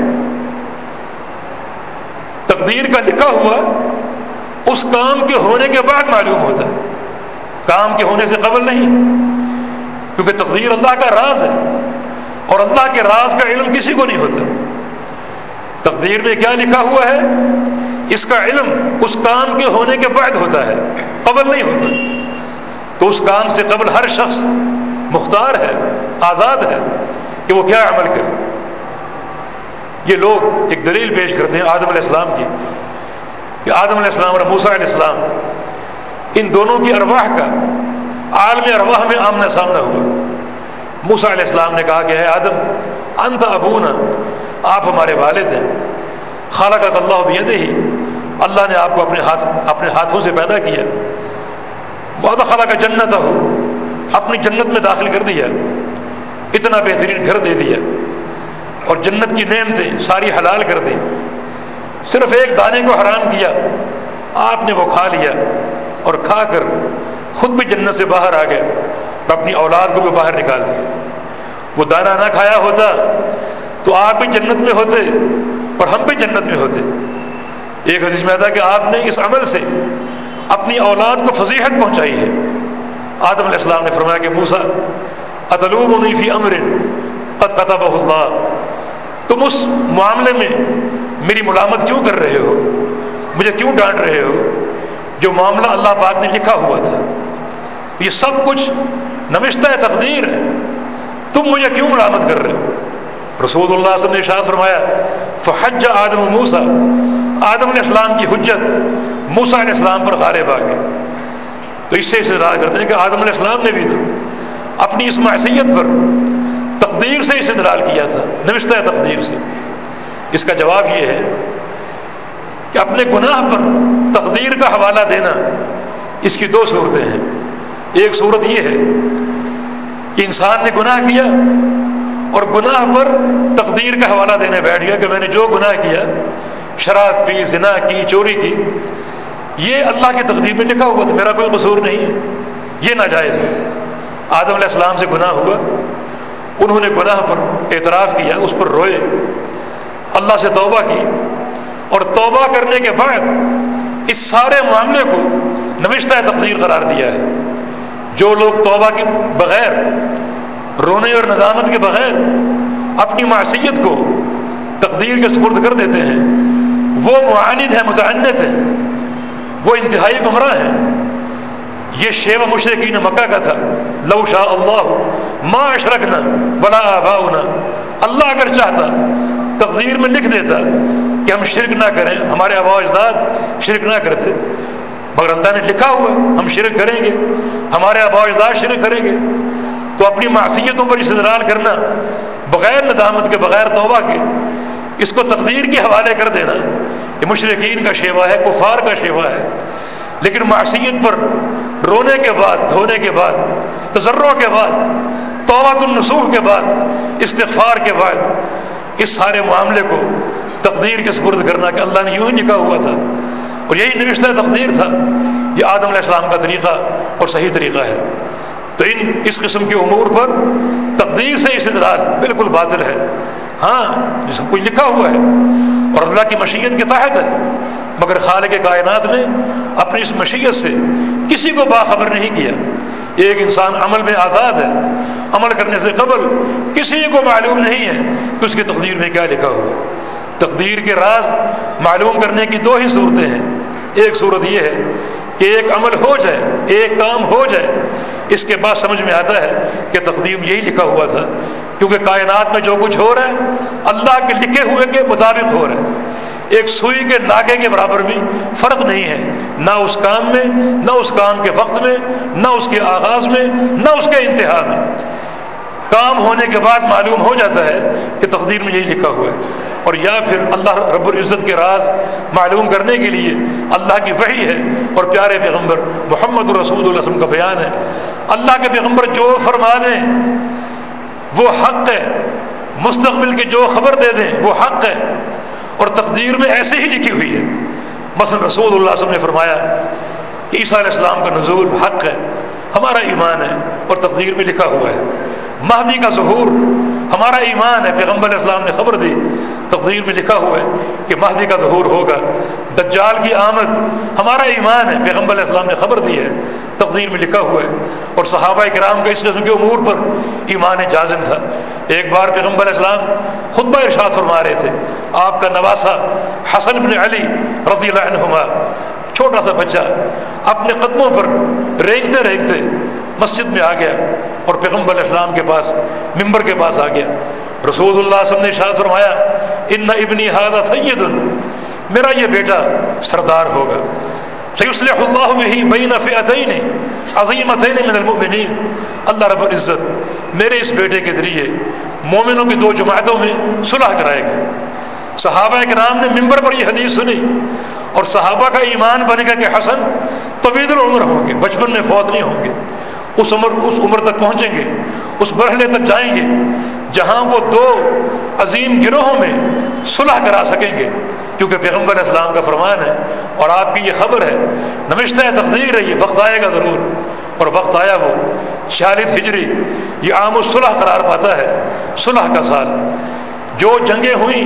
تقدیر کا لکھا ہوا، اس کام کے ہونے کے بعد معلوم ہوتا ہے۔ کام کے ہونے سے قبل نہیں، کیونکہ تقدیر اللہ کا راز ہے اور اللہ کے راز کا علم کسی کو نہیں ہوتا۔ تقدیر میں کیا لکھا ہوا ہے؟ اس کا علم اس کام کے ہونے کے بعد ہوتا ہے، قبل نہیں ہوتا۔ تو اس کام سے قبل ہر شخص مختار ہے، آزاد ہے کہ وہ کیا عمل کرے۔ یہ لوگ ایک دلیل پیش کرتے ہیں آدم علیہ السلام کی کہ آدم علیہ السلام اور موسا علیہ السلام ان دونوں کی ارواح کا عالم ارواح میں آمنا سامنا ہوا۔ موسا علیہ السلام نے کہا کہ ہے آدم، انت ابونا، آپ ہمارے والد ہیں۔ خالہ کا اللہ بید ہی اللہ نے آپ کو اپنے ہاتھ اپنے ہاتھوں سے پیدا کیا۔ بہت خالہ کا جنت ہو اپنی جنت میں داخل کر دیا اتنا بہترین گھر دے دیا اور جنت کی نعمتیں ساری حلال کر دی۔ صرف ایک دانے کو حرام کیا، آپ نے وہ کھا لیا اور کھا کر خود بھی جنت سے باہر آ گئے اور اپنی اولاد کو بھی باہر نکال دیا وہ دانہ نہ کھایا ہوتا تو آپ بھی جنت میں ہوتے اور ہم بھی جنت میں ہوتے۔ ایک حدیث میں تھا کہ آپ نے اس عمل سے اپنی اولاد کو فضیحت پہنچائی ہے۔ آدم علیہ السلام نے فرمایا کہ موسا اطلوب فی امر قد قطب اللہ۔ تم اس معاملے میں میری ملامت کیوں کر رہے ہو؟ مجھے کیوں ڈانٹ رہے ہو؟ جو معاملہ اللہ پاک نے لکھا ہوا تھا۔ یہ سب کچھ نمشتہ تقدیر ہے۔ تم مجھے کیوں ملامت کر رہے ہو؟ رسول اللہ صلی اللہ علیہ وسلم نے شاہ فرمایا، فحج آدم موسا آدم علیہ السلام کی حجت موسا علیہ السلام پر غالب آ گئی تو اس سے استدار کرتے ہیں کہ آدم علیہ السلام نے بھی تو اپنی اس معصیت پر تقدیر سے استدلال کیا تھا، نوشتہ تقدیر سے۔ اس کا جواب یہ ہے کہ اپنے گناہ پر تقدیر کا حوالہ دینا اس کی دو صورتیں ہیں۔ ایک صورت یہ ہے کہ انسان نے گناہ کیا اور گناہ پر تقدیر کا حوالہ دینے بیٹھ گیا کہ میں نے جو گناہ کیا، شراب پی، زنا کی، چوری کی یہ اللہ کی تقدیر میں لکھا ہوا تھا، میرا کوئی قصور نہیں ہے۔ یہ ناجائز ہے۔ آدم علیہ السلام سے گناہ ہوا۔ انہوں نے گناہ پر اعتراف کیا، اس پر روئے۔ اللہ سے توبہ کی۔ اور توبہ کرنے کے بعد اس سارے معاملے کو نوشتہ تقدیر قرار دیا ہے۔ جو لوگ توبہ کے بغیر، رونے اور ندامت کے بغیر اپنی معصیت کو تقدیر کے سپرد کر دیتے ہیں، وہ معاند ہیں، متعنت ہیں۔ وہ انتہائی گمراہ ہیں یہ شیو مشرقین مکہ کا تھا۔ لو شاہ اللہ ما اشرکنا بلا آباؤنا۔ اللہ اگر چاہتا، تقدیر میں لکھ دیتا کہ ہم شرک نہ کریں، ہمارے آبا اجداد شرک نہ کرتے۔ مگر اللہ نے لکھا ہوا، ہم شرک کریں گے، ہمارے آبا اجداد شرک کریں گے۔ تو اپنی معصیتوں پر استدلال کرنا، بغیر ندامت کے، بغیر توبہ کے، اس کو تقدیر کے حوالے کر دینا۔ یہ مشرقین کا شیوا ہے، کفار کا شیوا ہے۔ لیکن معصیت پر رونے کے بعد، دھونے کے بعد تجروں کے بعد توبۃ النسوخ کے بعد، استغفار کے بعد، اس سارے معاملے کو تقدیر کے سپرد کرنا کہ اللہ نے یوں ہی لکھا ہوا تھا۔ اور یہی نوشتہ تقدیر تھا۔ یہ آدم علیہ السلام کا طریقہ اور صحیح طریقہ ہے۔ تو ان، اس قسم کے امور پر تقدیر سے اس ادرار بالکل باطل ہے۔ ہاں یہ سب کچھ لکھا ہوا ہے۔ اور اللہ کی مشیت کے تحت ہے۔ مگر خالق کائنات نے اپنی اس مشیت سے کسی کو باخبر نہیں کیا۔ ایک انسان عمل میں آزاد ہے، عمل کرنے سے قبل کسی کو معلوم نہیں ہے کہ اس کی تقدیر میں کیا لکھا ہوا۔ تقدیر کے راز معلوم کرنے کی دو ہی صورتیں ہیں۔ ایک صورت یہ ہے کہ ایک عمل ہو جائے، ایک کام ہو جائے، اس کے بعد سمجھ میں آتا ہے کہ تقدیم یہی لکھا ہوا تھا۔ کیونکہ کائنات میں جو کچھ ہو رہا ہے، اللہ کے لکھے ہوئے کے مطابق ہو رہا ہے ایک سوئی کے ناکے کے برابر بھی فرق نہیں ہے۔ نہ اس کام میں، نہ اس کام کے وقت میں، نہ اس کے آغاز میں، نہ اس کے انتہا میں۔ کام ہونے کے بعد معلوم ہو جاتا ہے کہ تقدیر میں یہی لکھا ہوا ہے۔ اور یا پھر اللہ رب العزت کے راز معلوم کرنے کے لیے اللہ کی وحی ہے۔ اور پیارے پیغمبر، محمد الرسود الرسم کا بیان ہے۔ اللہ کے پیغمبر جو فرما دیں وہ حق ہے۔ مستقبل کی جو خبر دے دیں، وہ حق ہے۔ اور تقدیر میں ایسے ہی لکھی ہوئی ہے۔ مثلا رسول اللہ علیہ وسلم نے فرمایا کہ عیسیٰ علیہ السلام کا نزول حق ہے، ہمارا ایمان ہے اور تقدیر میں لکھا ہوا ہے۔ مہدی کا ظہور ہمارا ایمان ہے، پیغمبر علیہ السلام نے خبر دی، تقدیر میں لکھا ہوا ہے کہ مہدی کا ظہور ہوگا، دجال کی آمد، ہمارا ایمان ہے، پیغمبر علیہ السلام نے خبر دی ہے، تقدیر میں لکھا ہوا ہے۔ اور صحابہ کرام کا اس قسم کے امور پر ایمان جازم تھا۔ ایک بار پیغمبر علیہ السلام خطبہ ارشاد فرما رہے تھے، آپ کا نواسا حسن بن علی رضی اللہ عنہما، چھوٹا سا بچہ، اپنے قدموں پر رینگتے رینگتے مسجد میں آ گیا۔ اور پیغمبر علیہ السلام کے پاس ممبر کے پاس آ گیا۔ رسول اللہ صلی نے شاہ فرمایا، ان ابنی ہادہ سید، میرا یہ بیٹا سردار ہوگا۔ سیصلح اللہ بھی بین فئتین عظیمتین من المؤمنین۔ اللہ رب العزت میرے اس بیٹے کے ذریعے مومنوں کی دو جماعتوں میں صلح کرائے گا۔ صحابہ کرام نے ممبر پر یہ حدیث سنی اور صحابہ کا ایمان بنے گا کہ حسن طویل العمر ہوں گے، بچپن میں فوت نہیں ہوں گے۔ اس عمر اس عمر تک پہنچیں گے، اس مرحلے تک جائیں گے، جہاں وہ دو عظیم گروہوں میں صلح کرا سکیں گے۔ کیونکہ پیغمبر اسلام کا فرمان ہے اور آپ کی یہ خبر ہے۔ نمشتہ تقدیر ہے، یہ وقت آئے گا ضرور۔ اور وقت آیا وہ چالیس ہجری، یہ عام الصلح قرار پاتا ہے، صلح کا سال۔ جو جنگیں ہوئیں،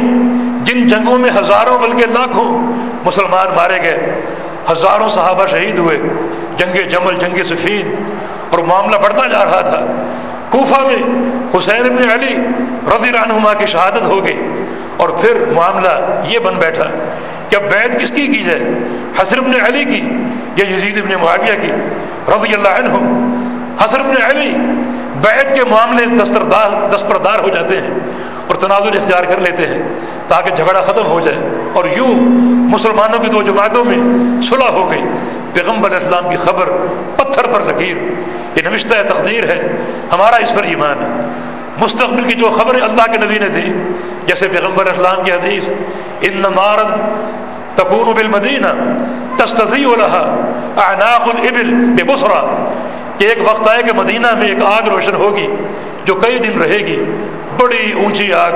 جن جنگوں میں ہزاروں بلکہ لاکھوں مسلمان مارے گئے، ہزاروں صحابہ شہید ہوئے، جنگ جمل، جنگ سفین اور معاملہ بڑھتا جا رہا تھا۔ کوفہ میں حسین بن علی رضی عنہما کی شہادت ہو گئی اور پھر معاملہ یہ بن بیٹھا کہ اب بیت کس کی کی جائے؟ حسر ابن علی کی یا یزید ابن معاویہ کی؟ رضی اللہ عنہ۔ حسر ابن علی بیت کے معاملے دستردار دستبردار ہو جاتے ہیں اور تنازع اختیار کر لیتے ہیں تاکہ جھگڑا ختم ہو جائے اور یوں مسلمانوں کی دو جماعتوں میں صلح ہو گئی۔ پیغمبر اسلام کی خبر پتھر پر لکیر۔ یہ نوشتہ تقدیر ہے، ہمارا اس پر ایمان ہے۔ مستقبل کی جو خبریں اللہ کے نبی نے دی، جیسے پیغمبر اسلام کی حدیث ان نارن تکون بالمدینہ تستضی لها اعناق الابل ببصرہ کہ ایک وقت آئے کہ مدینہ میں ایک آگ روشن ہوگی، جو کئی دن رہے گی۔ بڑی اونچی آگ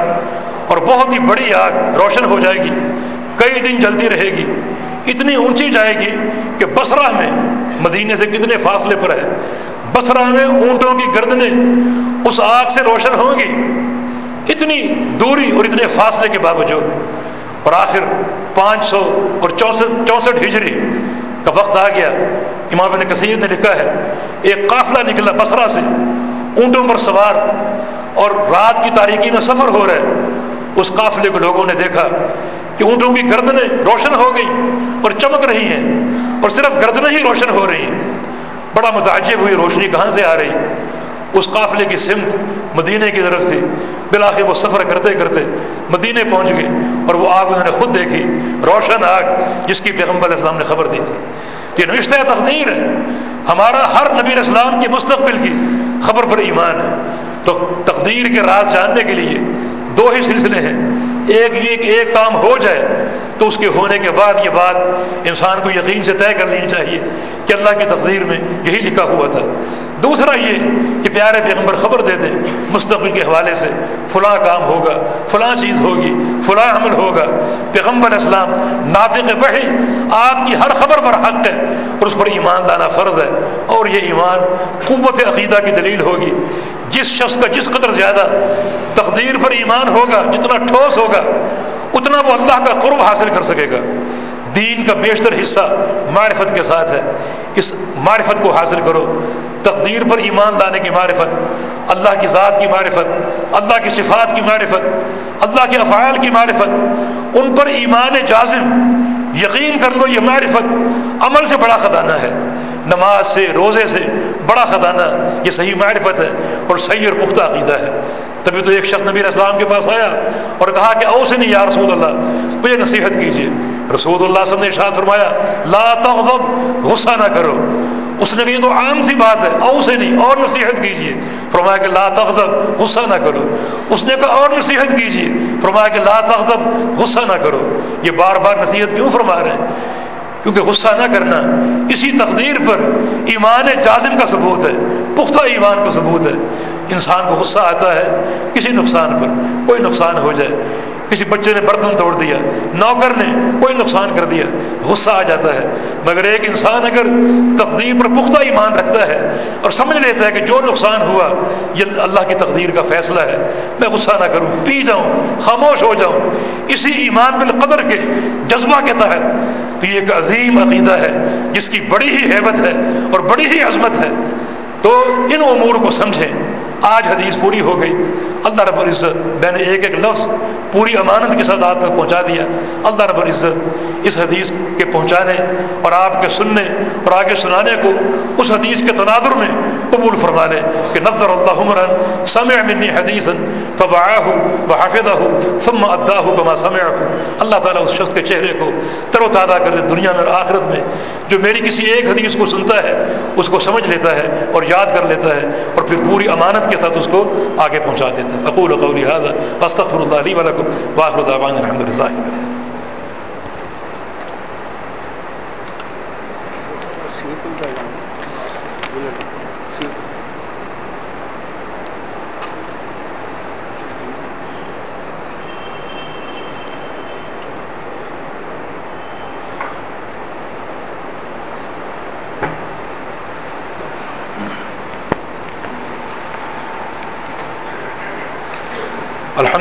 اور بہت ہی بڑی آگ روشن ہو جائے گی۔ کئی دن جلتی رہے گی۔ اتنی اونچی جائے گی کہ بسرا میں مدینے سے کتنے فاصلے پر ہے۔ بسرا میں اونٹوں کی گردنیں اس آگ سے روشن ہوں گی۔ اتنی دوری اور اتنے فاصلے کے باوجود اور آخر پانچ سو اور چونسٹھ چونسٹھ ہجری کا وقت آ گیا۔ امام نے کثیر نے لکھا ہے، ایک قافلہ نکلا بسرا سے، اونٹوں پر سوار اور رات کی تاریکی میں سفر ہو رہا ہے۔ اس قافلے کو لوگوں نے دیکھا کہ اونٹوں کی گردنیں روشن ہو گئی اور چمک رہی ہیں اور صرف گردنیں ہی روشن ہو رہی ہیں۔ بڑا متعجب ہوئی روشنی کہاں سے آ رہی؟ اس قافلے کی سمت مدینے کی طرف تھی۔ بلاخر وہ سفر کرتے کرتے مدینے پہنچ گئے اور وہ آگ انہوں نے خود دیکھی۔ روشن آگ جس کی پیغمبر علیہ السلام نے خبر دی تھی۔ یہ نشتہ تقدیر ہے۔ ہمارا ہر نبی اسلام کی مستقبل کی خبر پر ایمان ہے۔ تو تقدیر کے راز جاننے کے لیے دو ہی سلسلے ہیں۔ ایک ایک ایک کام ہو جائے تو اس کے ہونے کے بعد یہ بات انسان کو یقین سے طے کر لینی چاہیے کہ اللہ کی تقدیر میں یہی لکھا ہوا تھا۔ دوسرا یہ کہ پیارے پیغمبر خبر دے دیں مستقبل کے حوالے سے، فلاں کام ہوگا، فلاں چیز ہوگی، فلاں عمل ہوگا۔ پیغمبر اسلام ناطق بڑھے آپ کی ہر خبر پر حق ہے اور اس پر ایمان لانا فرض ہے اور یہ ایمان قوت عقیدہ کی دلیل ہوگی۔ جس شخص کا جس قدر زیادہ تقدیر پر ایمان ہوگا، جتنا ٹھوس ہوگا، اتنا وہ اللہ کا قرب حاصل کر سکے گا۔ دین کا بیشتر حصہ معرفت کے ساتھ ہے۔ اس معرفت کو حاصل کرو۔ تقدیر پر ایمان لانے کی معرفت، اللہ کی ذات کی معرفت، اللہ کی صفات کی معرفت، اللہ کے افعال کی معرفت، ان پر ایمان جازم، یقین کر لو یہ معرفت عمل سے بڑا خزانہ ہے۔ نماز سے، روزے سے بڑا خزانہ، یہ صحیح معرفت ہے اور صحیح اور پختہ عقیدہ ہے۔ تبھی تو ایک شخص نبی اسلام کے پاس آیا اور کہا کہ او سے نہیں یا رسول اللہ، مجھے نصیحت کیجیے۔ رسول اللہ صلی نے ارشاد فرمایا، لا تغضب، غصہ نہ کرو۔ اس نے کہا یہ تو عام سی بات ہے او سے نہیں اور نصیحت کیجیے۔ فرمایا کہ لا تغضب، غصہ نہ کرو۔ اس نے کہا اور نصیحت کیجیے۔ فرمایا کہ لا تغضب، غصہ نہ کرو۔ یہ بار بار نصیحت کیوں فرما رہے ہیں؟ کیونکہ غصہ نہ کرنا اسی تقدیر پر ایمان جازم کا ثبوت ہے، پختہ ایمان کا ثبوت ہے۔ انسان کو غصہ آتا ہے، کسی نقصان پر کوئی نقصان ہو جائے۔ کسی بچے نے برتن توڑ دیا، نوکر نے کوئی نقصان کر دیا، غصہ آ جاتا ہے۔ مگر ایک انسان اگر تقدیر پر پختہ ایمان رکھتا ہے اور سمجھ لیتا ہے کہ جو نقصان ہوا، یہ اللہ کی تقدیر کا فیصلہ ہے۔ میں غصہ نہ کروں، پی جاؤں، خاموش ہو جاؤں۔ اسی ایمان بالقدر کے جذبہ کے تحت تو یہ ایک عظیم عقیدہ ہے۔ جس کی بڑی ہی حیبت ہے اور بڑی ہی عظمت ہے، تو ان امور کو سمجھیں۔ آج حدیث پوری ہو گئی۔ اللہ رب العزت، میں نے ایک ایک لفظ پوری امانت کے ساتھ آپ تک پہنچا دیا۔ اللہ رب العزت اس حدیث کے پہنچانے اور آپ کے سننے اور آگے سنانے کو اس حدیث کے تناظر میں قبول فرما لے کہ نظر اللہ عمرن سمع منی حدیث فبعاہ و ثم اداہ کما سمع اللہ تعالیٰ اس شخص کے چہرے کو تر و تازہ کر دے دنیا میں اور آخرت میں. جو میری کسی ایک حدیث کو سنتا ہے، اس کو سمجھ لیتا ہے اور یاد کر لیتا ہے اور پھر پوری امانت کے ساتھ اس کو آگے پہنچا دیتا ہے. اقول قولی هذا واستغفر الله لي ولكم واخر دعوانا الحمد لله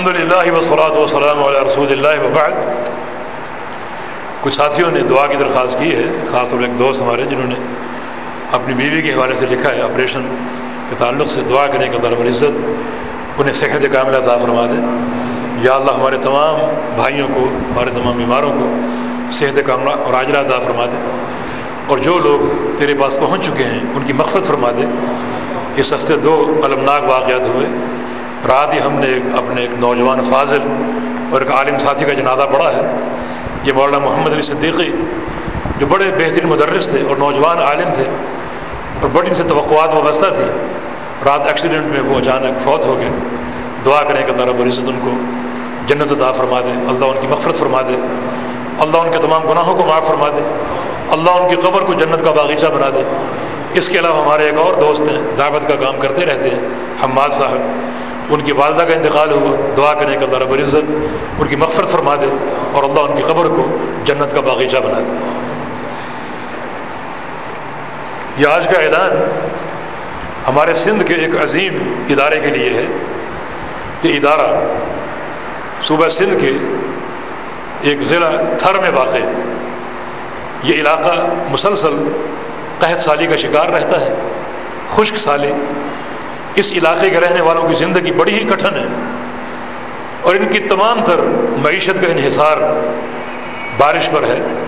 الحمد للہ وسلاۃ وسلم علیہ رسول اللہ وبعد۔ کچھ ساتھیوں نے دعا کی درخواست کی ہے، خاص طور پر ایک دوست ہمارے جنہوں نے اپنی بیوی کے حوالے سے لکھا ہے آپریشن کے تعلق سے دعا کرنے کا طالب عزت، انہیں صحت کاملہ عطا فرما دے۔ یا اللہ ہمارے تمام بھائیوں کو، ہمارے تمام بیماروں کو صحت کامرہ اور آجرہ عطا فرما دے۔ اور جو لوگ تیرے پاس پہنچ چکے ہیں، ان کی مغفرت فرما دے۔ اس ہفتے دو المناک واقعات ہوئے۔ رات ہی ہم نے ایک اپنے ایک نوجوان فاضل اور ایک عالم ساتھی کا جنازہ پڑھا ہے۔ یہ مولانا محمد علی صدیقی جو بڑے بہترین مدرس تھے اور نوجوان عالم تھے اور بڑی ان سے توقعات وابستہ تھی، رات ایکسیڈنٹ میں وہ اچانک فوت ہو گئے۔ دعا کریں کہ اللہ رب العزت ان کو جنت عطا فرما دے، اللہ ان کی مغفرت فرما دے، اللہ ان کے تمام گناہوں کو معاف فرما دے، اللہ ان کی قبر کو جنت کا باغیچہ بنا دے۔ اس کے علاوہ ہمارے ایک اور دوست ہیں، دعوت کا کام کرتے رہتے ہیں، حماد صاحب۔ ان کی والدہ کا انتقال ہوا۔ دعا کریں کہ اللہ رب العزت ان کی مغفرت فرما دے اور اللہ ان کی قبر کو جنت کا باغیچہ بنا دے۔ یہ آج کا اعلان ہمارے سندھ کے ایک عظیم ادارے کے لیے ہے۔ یہ ادارہ صوبہ سندھ کے ایک ضلع تھر میں واقع یہ علاقہ مسلسل قحط سالی کا شکار رہتا ہے، خشک سالی اس علاقے کے رہنے والوں کی زندگی بڑی ہی کٹھن ہے۔ اور ان کی تمام تر معیشت کا انحصار بارش پر ہے۔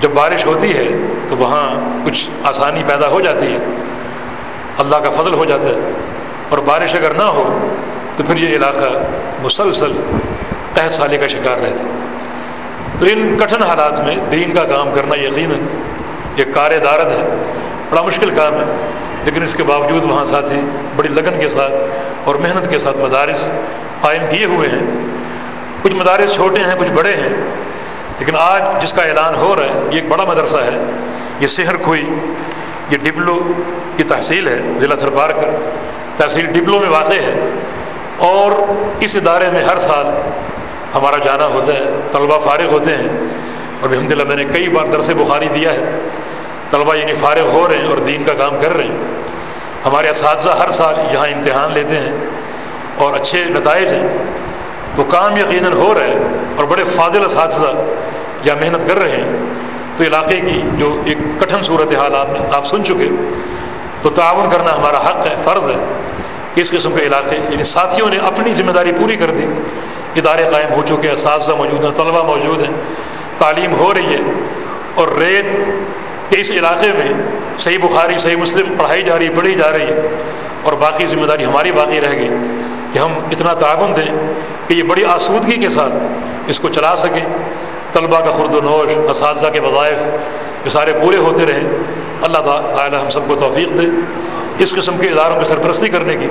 جب بارش ہوتی ہے تو وہاں کچھ آسانی پیدا ہو جاتی ہے۔ اللہ کا فضل ہو جاتا ہے۔ اور بارش اگر نہ ہو تو پھر یہ علاقہ مسلسل تہ سالے کا شکار رہتا ہے۔ تو ان کٹھن حالات میں دین کا کام کرنا یقیناً یہ کار دارت ہے۔ بڑا مشکل کام ہے، لیکن اس کے باوجود وہاں ساتھی بڑی لگن کے ساتھ اور محنت کے ساتھ مدارس قائم کیے ہوئے ہیں۔ کچھ مدارس چھوٹے ہیں، کچھ بڑے ہیں، لیکن آج جس کا اعلان ہو رہا ہے، یہ ایک بڑا مدرسہ ہے۔ یہ سحر کھوئی یہ ڈبلو کی تحصیل ہے، ضلع تھرپار کا۔ تحصیل ڈبلو میں واقع ہے۔ اور اس ادارے میں ہر سال ہمارا جانا ہوتا ہے، طلبہ فارغ ہوتے ہیں۔ اور الحمد للہ میں نے کئی بار درس بخاری دیا ہے۔ طلبہ یعنی فارغ ہو رہے ہیں اور دین کا کام کر رہے ہیں۔ ہمارے اساتذہ ہر سال یہاں امتحان لیتے ہیں اور اچھے نتائج ہیں۔ تو کام یقیناً ہو رہا ہے اور بڑے فاضل اساتذہ یا محنت کر رہے ہیں۔ تو علاقے کی جو ایک کٹھن صورت حال آپ نے آپ سن چکے، تو تعاون کرنا ہمارا حق ہے، فرض ہے۔ کہ اس قسم کے علاقے یعنی ساتھیوں نے اپنی ذمہ داری پوری کر دی۔ ادارے قائم ہو چکے، اساتذہ موجود ہیں، طلبہ موجود ہیں۔ تعلیم ہو رہی ہے اور ریت کے اس علاقے میں صحیح بخاری، صحیح مسلم پڑھائی جا رہی، پڑھی جا رہی اور باقی ذمہ داری ہماری باقی رہ گئی کہ ہم اتنا تعاون دیں کہ یہ بڑی آسودگی کے ساتھ اس کو چلا سکیں۔ طلبہ کا خرد و نوش، اساتذہ کے وظائف، یہ سارے پورے ہوتے رہیں۔ اللہ تعالیٰ ہم سب کو توفیق دے اس قسم کے اداروں کی سرپرستی کرنے کی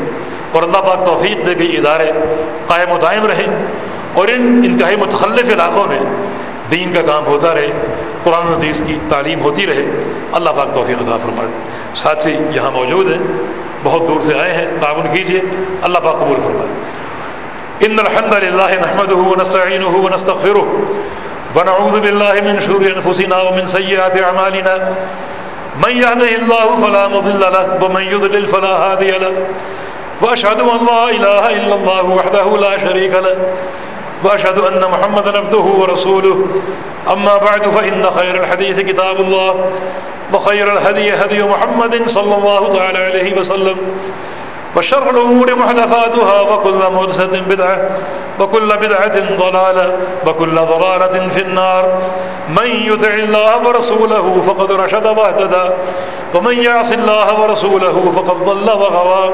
اور اللہ پاک توفیق دے کہ یہ ادارے قائم و دائم رہیں اور ان انتہائی متخلف علاقوں میں دین کا کام ہوتا رہے۔ قرآن حدیث کی تعلیم ہوتی رہے، اللہ پاک توفیق عطا فرمائے۔ ساتھی، یہاں موجود ہیں، بہت دور سے آئے ہیں، تعاون کیجیے اللہ پاک قبول فرمائے۔ ان الحمد لله نحمده ونستعينه ونستغفره ونعوذ بالله من شرور انفسنا ومن سيئات اعمالنا۔ من يهده الله فلا مضل له ومن يضلل فلا هادي له۔ واشهد ان لا اله الا الله وحده لا شريك له۔ واشهد ان محمدا عبده ورسوله اما بعد فان خير الحديث كتاب الله، وخير الهدي هدي محمد صلى الله تعالى عليه وسلم، وشر الأمور محدثاتها، وكل محدثة بدعة، وكل بدعة ضلالة، وكل ضلالة في النار. من يطع الله ورسوله فقد رشد واهتدى، ومن يعص الله ورسوله فقد ضل وغوى.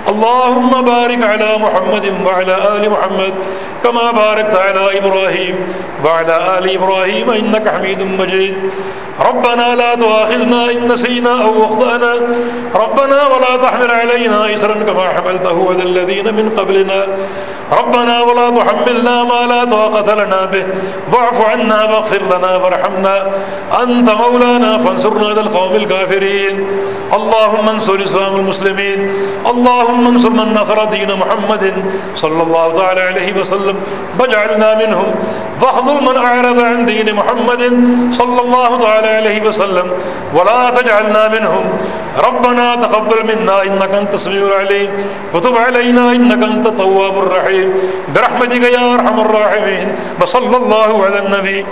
اللهم بارك على محمد وعلى آل محمد كما باركت على إبراهيم وعلى آل إبراهيم إنك حميد مجيد. ربنا لا تؤاخذنا إن نسينا أو أخطأنا. ربنا ولا تحمل علينا إسرا كما حملته على الذين من قبلنا. ربنا ولا تحملنا ما لا طاقة لنا به. واعف عنا واغفر لنا وارحمنا. أنت مولانا فانصرنا على القوم الكافرين. اللهم انصر إسلام المسلمين. اللهم اللهم انصر نصر دين محمد صلى الله تعالى عليه وسلم. واجعلنا منهم. واخذل من أعرض عن دين محمد صلى الله تعالى عليه وسلم. ولا تجعلنا منهم. ربنا تقبل منا إنك أنت السميع العليم. وتب علينا إنك أنت التواب الرحيم. برحمتك يا أرحم الراحمين. وصلى الله على النبي.